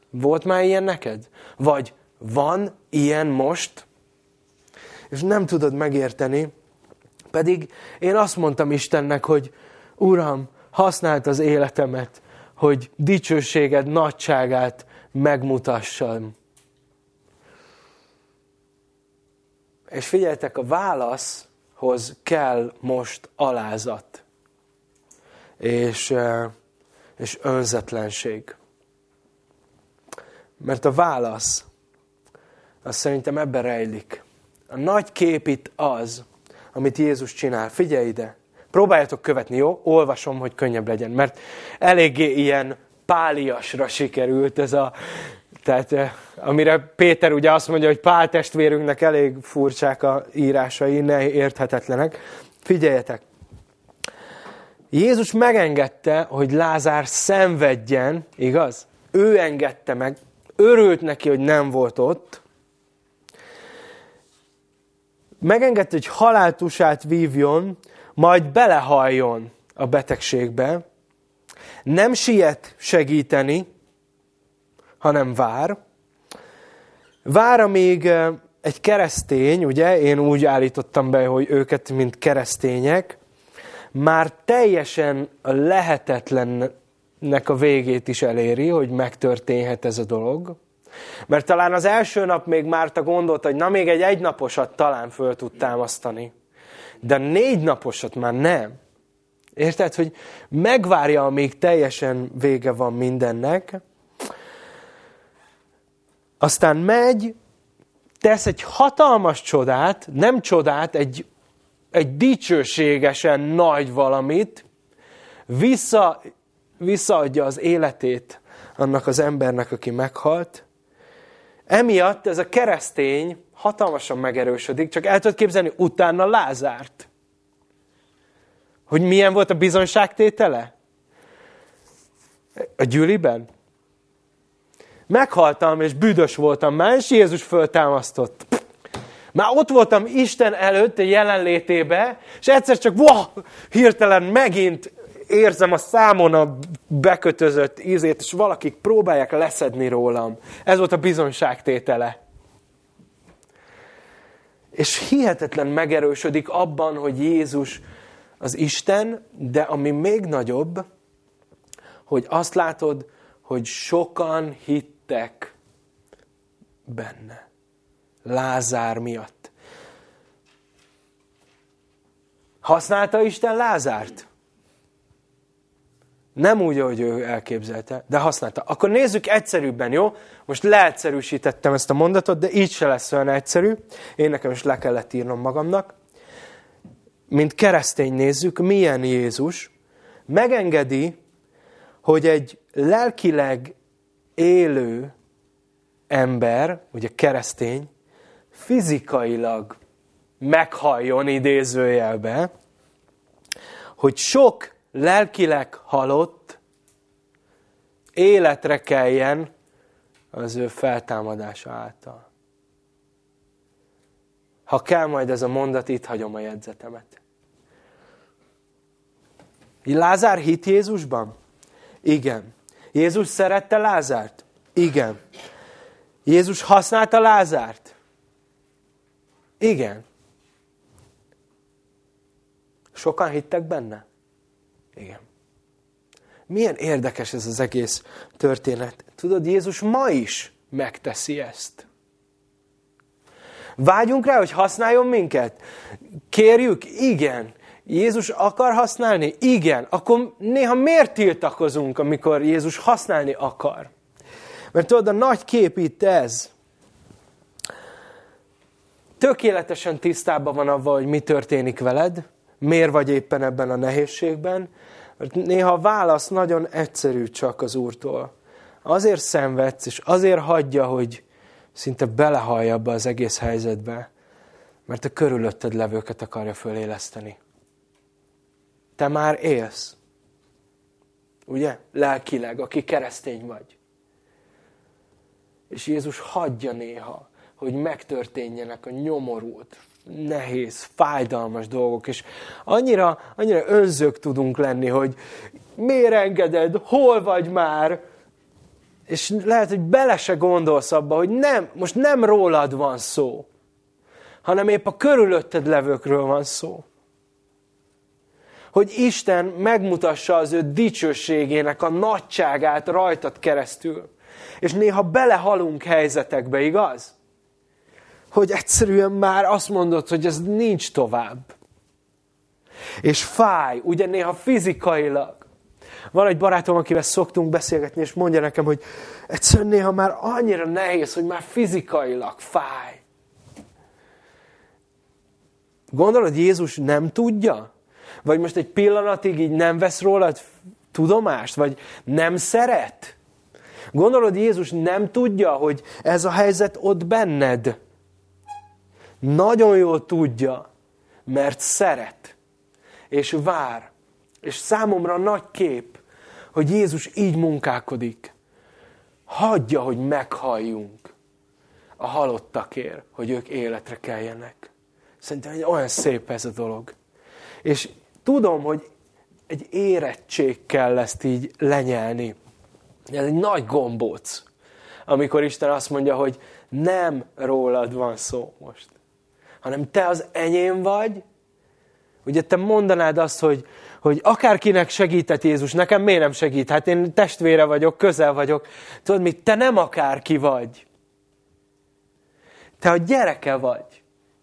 Volt már ilyen neked? Vagy van ilyen most, és nem tudod megérteni, pedig én azt mondtam Istennek, hogy Uram, használt az életemet, hogy dicsőséged, nagyságát megmutassam. És figyeljetek, a válaszhoz kell most alázat. És és önzetlenség. Mert a válasz, az szerintem ebben rejlik. A nagy kép itt az, amit Jézus csinál. Figyelj ide! Próbáljátok követni, jó? Olvasom, hogy könnyebb legyen, mert eléggé ilyen páliasra sikerült ez a... Tehát eh, amire Péter ugye azt mondja, hogy Pál testvérünknek elég furcsák a írásai, ne érthetetlenek. Figyeljetek! Jézus megengedte, hogy Lázár szenvedjen, igaz? Ő engedte meg, örült neki, hogy nem volt ott. Megengedte, hogy haláltusát vívjon, majd belehalljon a betegségbe. Nem siet segíteni, hanem vár. Vár, amíg egy keresztény, ugye, én úgy állítottam be, hogy őket, mint keresztények, már teljesen lehetetlennek a végét is eléri, hogy megtörténhet ez a dolog. Mert talán az első nap még Márta gondolta, hogy na még egy egynaposat talán föl tud támasztani. De négy naposat már nem. Érted, hogy megvárja, amíg teljesen vége van mindennek, aztán megy, tesz egy hatalmas csodát, nem csodát, egy egy dicsőségesen nagy valamit, vissza, visszaadja az életét annak az embernek, aki meghalt. Emiatt ez a keresztény hatalmasan megerősödik, csak el tudod képzelni utána Lázárt. Hogy milyen volt a bizonyságtétele? A gyűliben? Meghaltam, és büdös voltam már, és Jézus föltámasztott. Már ott voltam Isten előtt, a jelenlétébe, és egyszer csak wow, hirtelen megint érzem a számon a bekötözött ízét, és valakik próbálják leszedni rólam. Ez volt a bizonyságtétele. És hihetetlen megerősödik abban, hogy Jézus az Isten, de ami még nagyobb, hogy azt látod, hogy sokan hittek benne. Lázár miatt. Használta Isten Lázárt? Nem úgy, ahogy ő elképzelte, de használta. Akkor nézzük egyszerűbben, jó? Most leegyszerűsítettem ezt a mondatot, de így se lesz olyan egyszerű. Én nekem is le kellett írnom magamnak. Mint keresztény nézzük, milyen Jézus megengedi, hogy egy lelkileg élő ember, ugye keresztény, fizikailag meghalljon idézőjelbe, hogy sok lelkileg halott életre keljen az ő feltámadása által. Ha kell majd ez a mondat, itt hagyom a jegyzetemet. Lázár hit Jézusban? Igen. Jézus szerette Lázárt? Igen. Jézus használta Lázárt? Igen. Sokan hittek benne? Igen. Milyen érdekes ez az egész történet. Tudod, Jézus ma is megteszi ezt. Vágyunk rá, hogy használjon minket? Kérjük? Igen. Jézus akar használni? Igen. Akkor néha miért tiltakozunk, amikor Jézus használni akar? Mert tudod, a nagy kép itt ez, tökéletesen tisztában van avval, hogy mi történik veled, miért vagy éppen ebben a nehézségben, mert néha a válasz nagyon egyszerű csak az Úrtól. Azért szenvedsz, és azért hagyja, hogy szinte belehallja abba az egész helyzetbe, mert a körülötted levőket akarja föléleszteni. Te már élsz. Ugye? Lelkileg, aki keresztény vagy. És Jézus hagyja néha, hogy megtörténjenek a nyomorult, nehéz, fájdalmas dolgok, és annyira, annyira önzők tudunk lenni, hogy miért engeded, hol vagy már, és lehet, hogy bele se gondolsz abba, hogy nem, most nem rólad van szó, hanem épp a körülötted levőkről van szó. Hogy Isten megmutassa az ő dicsőségének a nagyságát rajtad keresztül. És néha belehalunk helyzetekbe, igaz? Hogy egyszerűen már azt mondod, hogy ez nincs tovább. És fáj, ugye néha fizikailag. van egy barátom, akivel szoktunk beszélgetni, és mondja nekem, hogy egyszerűen néha már annyira nehéz, hogy már fizikailag fáj. Gondolod, Jézus nem tudja? Vagy most egy pillanatig így nem vesz rólad tudomást? Vagy nem szeret? Gondolod, Jézus nem tudja, hogy ez a helyzet ott benned? Nagyon jól tudja, mert szeret, és vár. És számomra nagy kép, hogy Jézus így munkálkodik. Hagyja, hogy meghalljunk a halottakért, hogy ők életre keljenek. Szerintem egy olyan szép ez a dolog. És tudom, hogy egy érettség kell ezt így lenyelni. Ez egy nagy gombóc, amikor Isten azt mondja, hogy nem rólad van szó most, hanem te az enyém vagy, ugye te mondanád azt, hogy, hogy akárkinek segített Jézus, nekem miért nem segít? Hát én testvére vagyok, közel vagyok. Tudod mit? Te nem akárki vagy. Te a gyereke vagy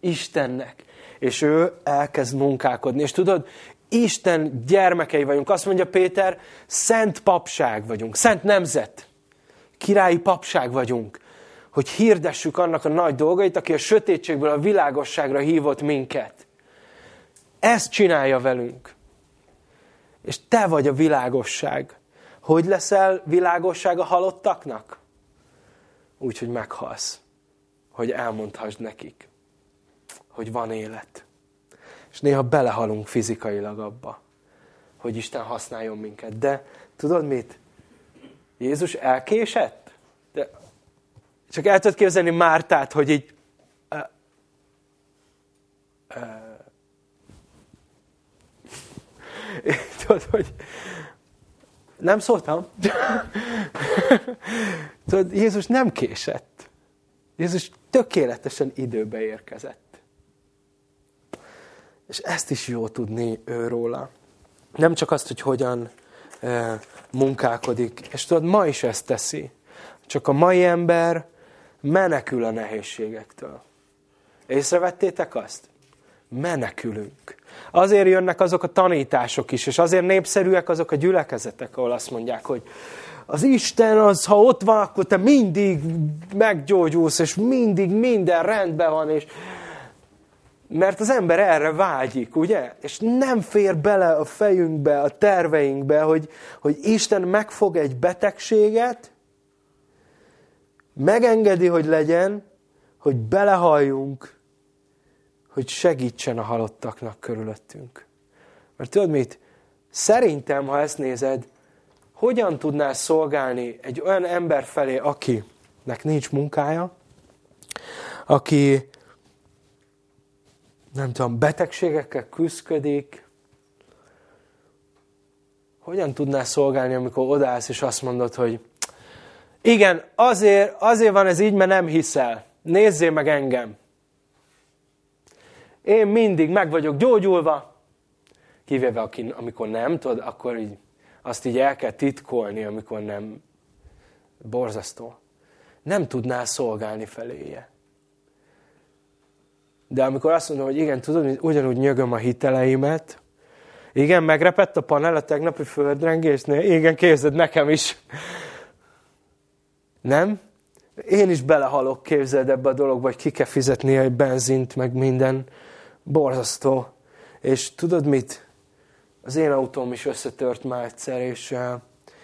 Istennek. És ő elkezd munkálkodni. És tudod, Isten gyermekei vagyunk. Azt mondja Péter, szent papság vagyunk, szent nemzet. Királyi papság vagyunk. Hogy hirdessük annak a nagy dolgait, aki a sötétségből a világosságra hívott minket. Ezt csinálja velünk. És te vagy a világosság. Hogy leszel világosság a halottaknak? Úgy, hogy meghalsz. Hogy elmondhassd nekik, hogy van élet. És néha belehalunk fizikailag abba, hogy Isten használjon minket. De tudod mit? Jézus elkésett? Csak el tudod képzelni Mártát, hogy így... Uh, [LAUGHS] uh, tudod, hogy nem szóltam. [LAUGHS] tudod, Jézus nem késett. Jézus tökéletesen időbe érkezett. És ezt is jó tudni őróla. Nem csak azt, hogy hogyan e, munkálkodik. És tudod, ma is ezt teszi. Csak a mai ember menekül a nehézségektől. Észrevettétek azt? Menekülünk. Azért jönnek azok a tanítások is, és azért népszerűek azok a gyülekezetek, ahol azt mondják, hogy az Isten az, ha ott van, akkor te mindig meggyógyulsz, és mindig minden rendben van, és mert az ember erre vágyik, ugye? És nem fér bele a fejünkbe, a terveinkbe, hogy, hogy Isten megfog egy betegséget, megengedi, hogy legyen, hogy belehalljunk, hogy segítsen a halottaknak körülöttünk. Mert tudod mit? Szerintem, ha ezt nézed, hogyan tudnál szolgálni egy olyan ember felé, akinek nincs munkája, aki nem tudom, betegségekkel küzdik, hogyan tudnál szolgálni, amikor odállsz és azt mondod, hogy igen, azért, azért van ez így, mert nem hiszel. Nézzél meg engem. Én mindig meg vagyok gyógyulva, kivéve aki, amikor nem, tudod, akkor így, azt így el kell titkolni, amikor nem. Borzasztó. Nem tudnál szolgálni feléje. De amikor azt mondom, hogy igen, tudod, ugyanúgy nyögöm a hiteleimet, igen, megrepett a panel a tegnapi földrengésnél, igen, képzeld, nekem is. Nem? Én is belehalok, képzeld ebbe a dologba, hogy ki kell fizetni egy benzint, meg minden. Borzasztó. És tudod mit? Az én autóm is összetört már egyszer, és uh,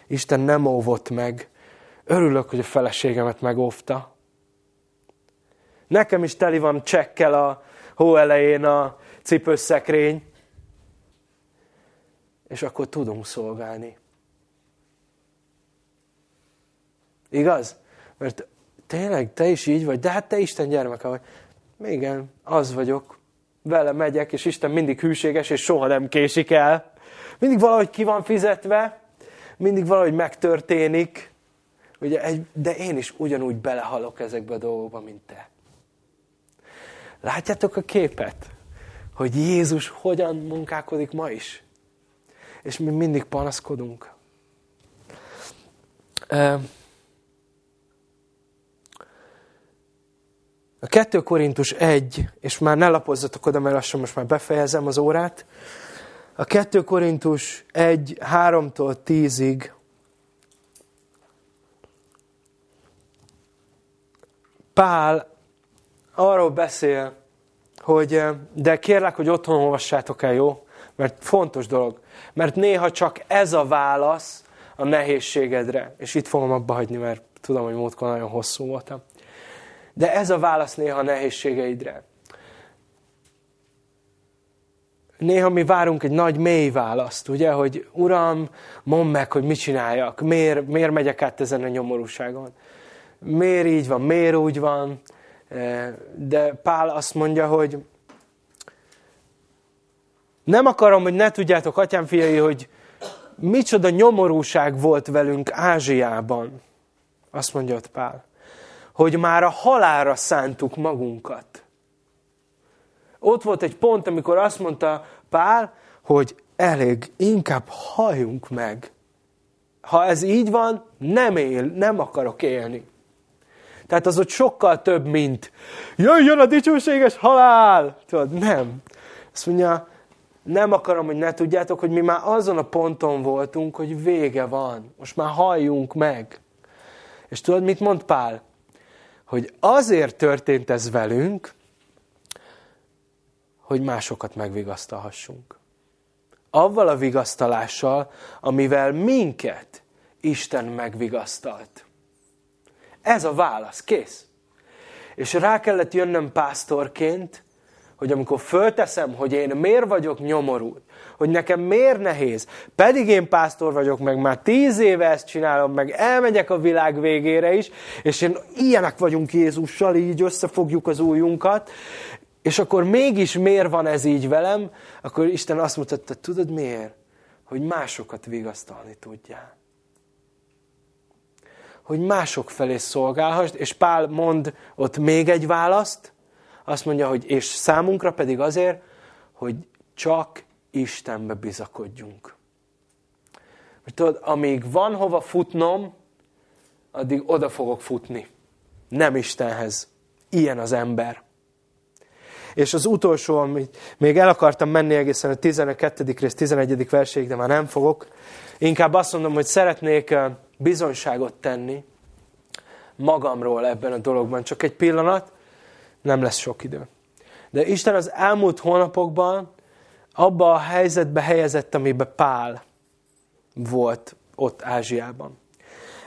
Isten nem óvott meg. Örülök, hogy a feleségemet megóvta. Nekem is teli van csekkel a hó elején a cipőszekrény. És akkor tudunk szolgálni. Igaz? Mert tényleg te is így vagy, de hát te Isten gyermeke vagy. Igen, az vagyok. Vele megyek, és Isten mindig hűséges, és soha nem késik el. Mindig valahogy ki van fizetve, mindig valahogy megtörténik. Ugye, egy, de én is ugyanúgy belehalok ezekbe a dolgokba, mint te. Látjátok a képet? Hogy Jézus hogyan munkálkodik ma is? És mi mindig panaszkodunk. A 2 Korintus 1, és már ne lapozzatok oda, mert lassan most már befejezem az órát. A 2 Korintus 1, 3-tól 10-ig Pál arról beszél, hogy de kérlek, hogy otthon olvassátok el, jó? Mert fontos dolog. Mert néha csak ez a válasz a nehézségedre. És itt fogom abba hagyni, mert tudom, hogy múltkor nagyon hosszú voltam. De ez a válasz néha a nehézségeidre. Néha mi várunk egy nagy, mély választ, ugye, hogy Uram, mondd meg, hogy mit csináljak, miért, miért megyek át ezen a nyomorúságon. Miért így van, miért úgy van. De Pál azt mondja, hogy nem akarom, hogy ne tudjátok, atyám fiai, hogy micsoda nyomorúság volt velünk Ázsiában. Azt mondja ott Pál. Hogy már a halára szántuk magunkat. Ott volt egy pont, amikor azt mondta Pál, hogy elég, inkább halljunk meg. Ha ez így van, nem él, nem akarok élni. Tehát az ott sokkal több, mint jöjjön a dicsőséges halál! Tudod, nem. Azt mondja, nem akarom, hogy ne tudjátok, hogy mi már azon a ponton voltunk, hogy vége van. Most már halljunk meg. És tudod, mit mond Pál? Hogy azért történt ez velünk, hogy másokat megvigasztalhassunk. Avval a vigasztalással, amivel minket Isten megvigasztalt. Ez a válasz, kész. És rá kellett jönnöm pásztorként, hogy amikor fölteszem, hogy én miért vagyok nyomorult, hogy nekem miért nehéz, pedig én pásztor vagyok, meg már tíz éve ezt csinálom, meg elmegyek a világ végére is, és én ilyenek vagyunk Jézussal, így összefogjuk az újunkat, és akkor mégis miért van ez így velem, akkor Isten azt mutatta, tudod miért? Hogy másokat vigasztalni tudjál hogy mások felé szolgálhass, és Pál mond ott még egy választ, azt mondja, hogy és számunkra pedig azért, hogy csak Istenbe bizakodjunk. Hogy tudod, amíg van hova futnom, addig oda fogok futni. Nem Istenhez. Ilyen az ember. És az utolsó, amit még el akartam menni egészen a 12. rész, 11. verséig, de már nem fogok. Inkább azt mondom, hogy szeretnék bizonyságot tenni magamról ebben a dologban. Csak egy pillanat, nem lesz sok idő. De Isten az elmúlt hónapokban abba a helyzetbe helyezett, amiben Pál volt ott Ázsiában.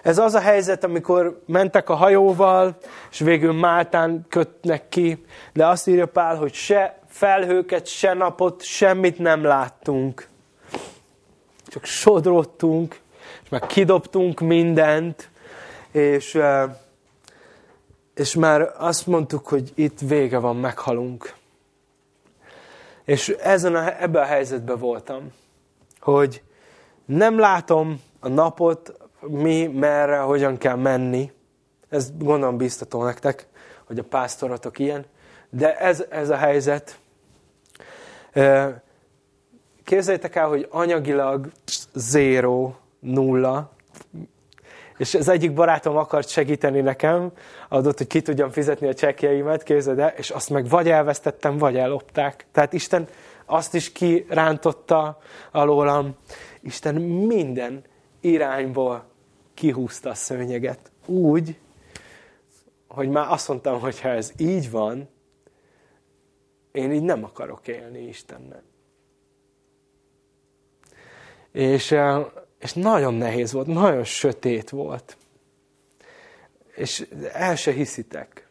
Ez az a helyzet, amikor mentek a hajóval, és végül Máltán kötnek ki, de azt írja Pál, hogy se felhőket, se napot, semmit nem láttunk. Csak sodródtunk, és meg kidobtunk mindent, és, és már azt mondtuk, hogy itt vége van, meghalunk. És ezen a, ebben a helyzetben voltam, hogy nem látom a napot, mi, merre, hogyan kell menni. Ez gondolom biztató nektek, hogy a pásztoratok ilyen. De ez, ez a helyzet. Képzeljétek el, hogy anyagilag zéro, nulla, és az egyik barátom akart segíteni nekem, adott, hogy ki tudjam fizetni a csekjeimet, képzeld el, és azt meg vagy elvesztettem, vagy ellopták. Tehát Isten azt is kirántotta alólam. Isten minden irányból kihúzta a szőnyeget. Úgy, hogy már azt mondtam, hogy ha ez így van, én így nem akarok élni Istennel. És és nagyon nehéz volt, nagyon sötét volt. És el se hiszitek.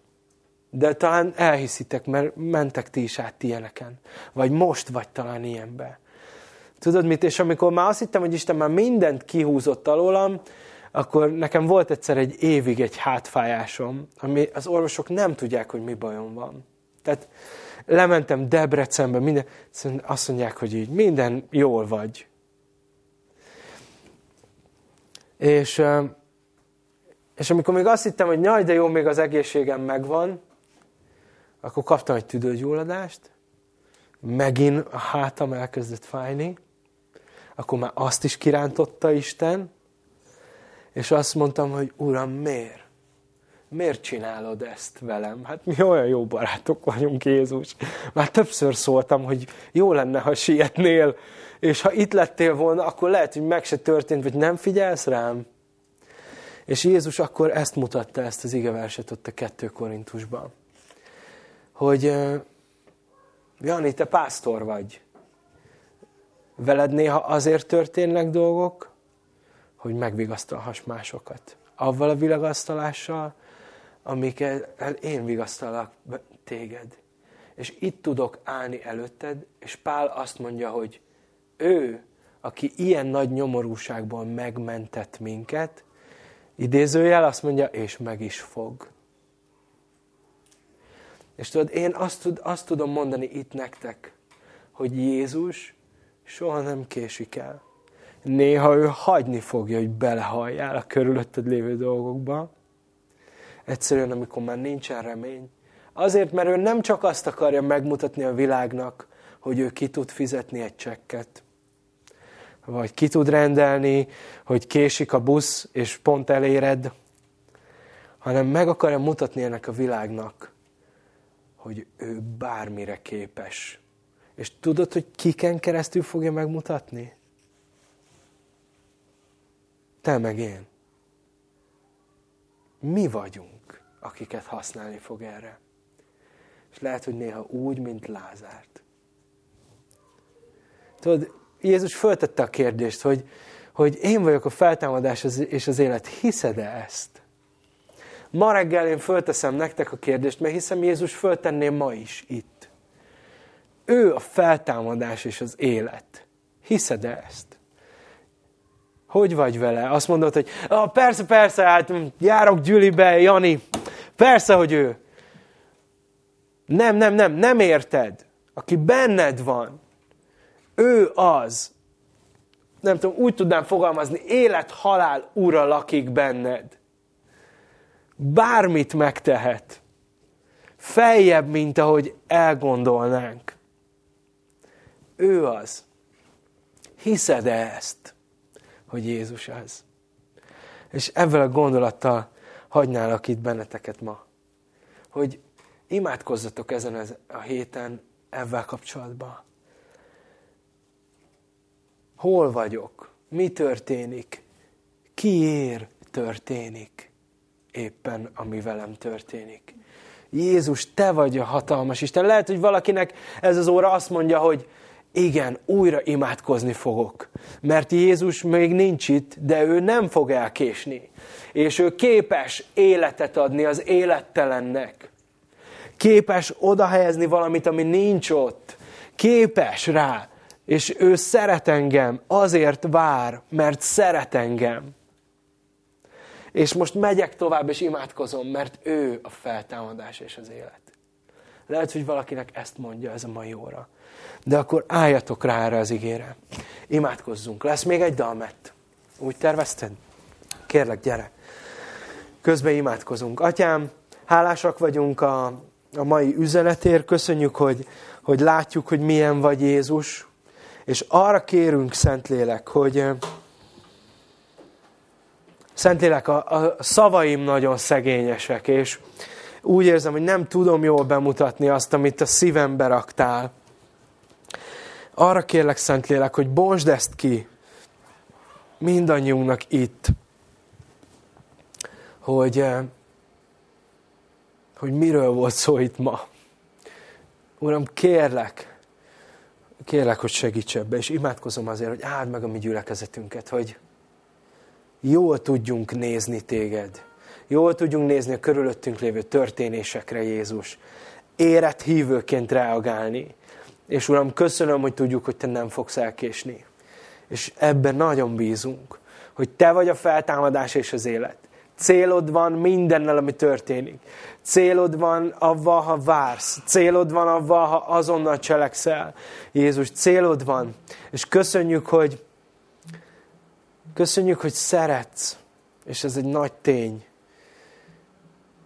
De talán elhiszitek, mert mentek ti is át ilyeneken. Vagy most vagy talán ilyenbe. Tudod mit? És amikor már azt hittem, hogy Isten már mindent kihúzott alólam, akkor nekem volt egyszer egy évig egy hátfájásom, ami az orvosok nem tudják, hogy mi bajom van. Tehát lementem Debrecenbe, minden, azt mondják, hogy így minden jól vagy. És, és amikor még azt hittem, hogy nyaj, de jó, még az egészségem megvan, akkor kaptam egy tüdőgyulladást, megint a hátam elkezdett fájni, akkor már azt is kirántotta Isten, és azt mondtam, hogy Uram, miért? Miért csinálod ezt velem? Hát mi olyan jó barátok vagyunk, Jézus. Már többször szóltam, hogy jó lenne, ha sietnél, és ha itt lettél volna, akkor lehet, hogy meg se történt, vagy nem figyelsz rám. És Jézus akkor ezt mutatta, ezt az igeverset ott a 2 Korintusban. Hogy Jani, te pásztor vagy. Veled néha azért történnek dolgok, hogy megvigasztalhass másokat. Avval a vigasztalással, amiket én vigasztalak téged. És itt tudok állni előtted, és Pál azt mondja, hogy ő, aki ilyen nagy nyomorúságból megmentett minket, idézőjel azt mondja, és meg is fog. És tudod, én azt, tud, azt tudom mondani itt nektek, hogy Jézus soha nem késik el. Néha ő hagyni fogja, hogy belehalljál a körülötted lévő dolgokba. Egyszerűen, amikor már nincsen remény. Azért, mert ő nem csak azt akarja megmutatni a világnak, hogy ő ki tud fizetni egy csekket, vagy ki tud rendelni, hogy késik a busz, és pont eléred, hanem meg akarja mutatni ennek a világnak, hogy ő bármire képes. És tudod, hogy kiken keresztül fogja megmutatni? Te meg én. Mi vagyunk, akiket használni fog erre. És lehet, hogy néha úgy, mint Lázárt. Tudod, Jézus föltette a kérdést, hogy, hogy én vagyok a feltámadás és az élet. Hiszed-e ezt? Ma reggel én fölteszem nektek a kérdést, mert hiszem Jézus föltenném ma is itt. Ő a feltámadás és az élet. Hiszed-e ezt? Hogy vagy vele? Azt mondod, hogy persze, persze, hát járok Gyülibe, Jani. Persze, hogy ő. Nem, nem, nem, nem érted. Aki benned van, ő az. Nem tudom, úgy tudnám fogalmazni, élet-halál ura lakik benned bármit megtehet. Feljebb, mint ahogy elgondolnánk. Ő az. Hiszed-e ezt, hogy Jézus az? És ezzel a gondolattal hagynálak itt benneteket ma, hogy imádkozzatok ezen a héten ezzel kapcsolatban. Hol vagyok? Mi történik? Kiért történik? éppen, ami velem történik. Jézus, te vagy a hatalmas Isten. Lehet, hogy valakinek ez az óra azt mondja, hogy igen, újra imádkozni fogok. Mert Jézus még nincs itt, de ő nem fog elkésni. És ő képes életet adni az élettelennek. Képes oda helyezni valamit, ami nincs ott. Képes rá. És ő szeret engem, azért vár, mert szeret engem és most megyek tovább, és imádkozom, mert ő a feltámadás és az élet. Lehet, hogy valakinek ezt mondja ez a mai óra. De akkor álljatok rá erre az igére. Imádkozzunk. Lesz még egy dalmett. Úgy tervezted? Kérlek, gyere. Közben imádkozunk. Atyám, hálásak vagyunk a, a mai üzenetért. Köszönjük, hogy, hogy látjuk, hogy milyen vagy Jézus. És arra kérünk, Szentlélek, hogy, Szentlélek, a, a szavaim nagyon szegényesek, és úgy érzem, hogy nem tudom jól bemutatni azt, amit a szívembe raktál. Arra kérlek, Szentlélek, hogy bontsd ezt ki mindannyiunknak itt, hogy, eh, hogy miről volt szó itt ma. Uram, kérlek, kérlek, hogy segíts ebbe, és imádkozom azért, hogy áld meg a mi gyülekezetünket, hogy, jól tudjunk nézni téged. Jól tudjunk nézni a körülöttünk lévő történésekre, Jézus. Érett hívőként reagálni. És Uram, köszönöm, hogy tudjuk, hogy Te nem fogsz elkésni. És ebben nagyon bízunk, hogy Te vagy a feltámadás és az élet. Célod van mindennel, ami történik. Célod van avval, ha vársz. Célod van avval, ha azonnal cselekszel. Jézus, célod van. És köszönjük, hogy Köszönjük, hogy szeretsz, és ez egy nagy tény.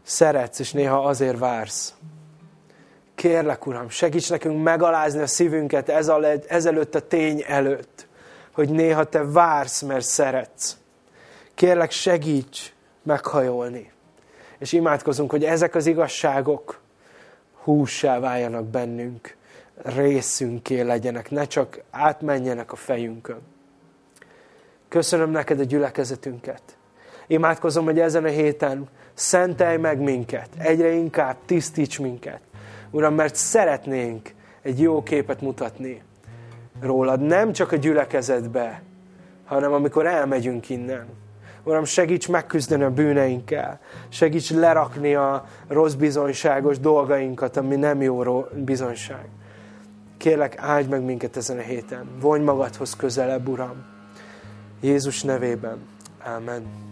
Szeretsz, és néha azért vársz. Kérlek, Uram, segíts nekünk megalázni a szívünket ezelőtt a tény előtt, hogy néha Te vársz, mert szeretsz. Kérlek, segíts meghajolni, és imádkozunk, hogy ezek az igazságok hússá váljanak bennünk, részünké legyenek, ne csak átmenjenek a fejünkön. Köszönöm neked a gyülekezetünket. Imádkozom, hogy ezen a héten szentelj meg minket, egyre inkább tisztíts minket. Uram, mert szeretnénk egy jó képet mutatni rólad, nem csak a gyülekezetbe, hanem amikor elmegyünk innen. Uram, segíts megküzdeni a bűneinkkel. Segíts lerakni a rossz bizonyságos dolgainkat, ami nem jó bizonyság. Kérlek, áldj meg minket ezen a héten. Vonj magadhoz közelebb, Uram. Jézus nevében. Amen.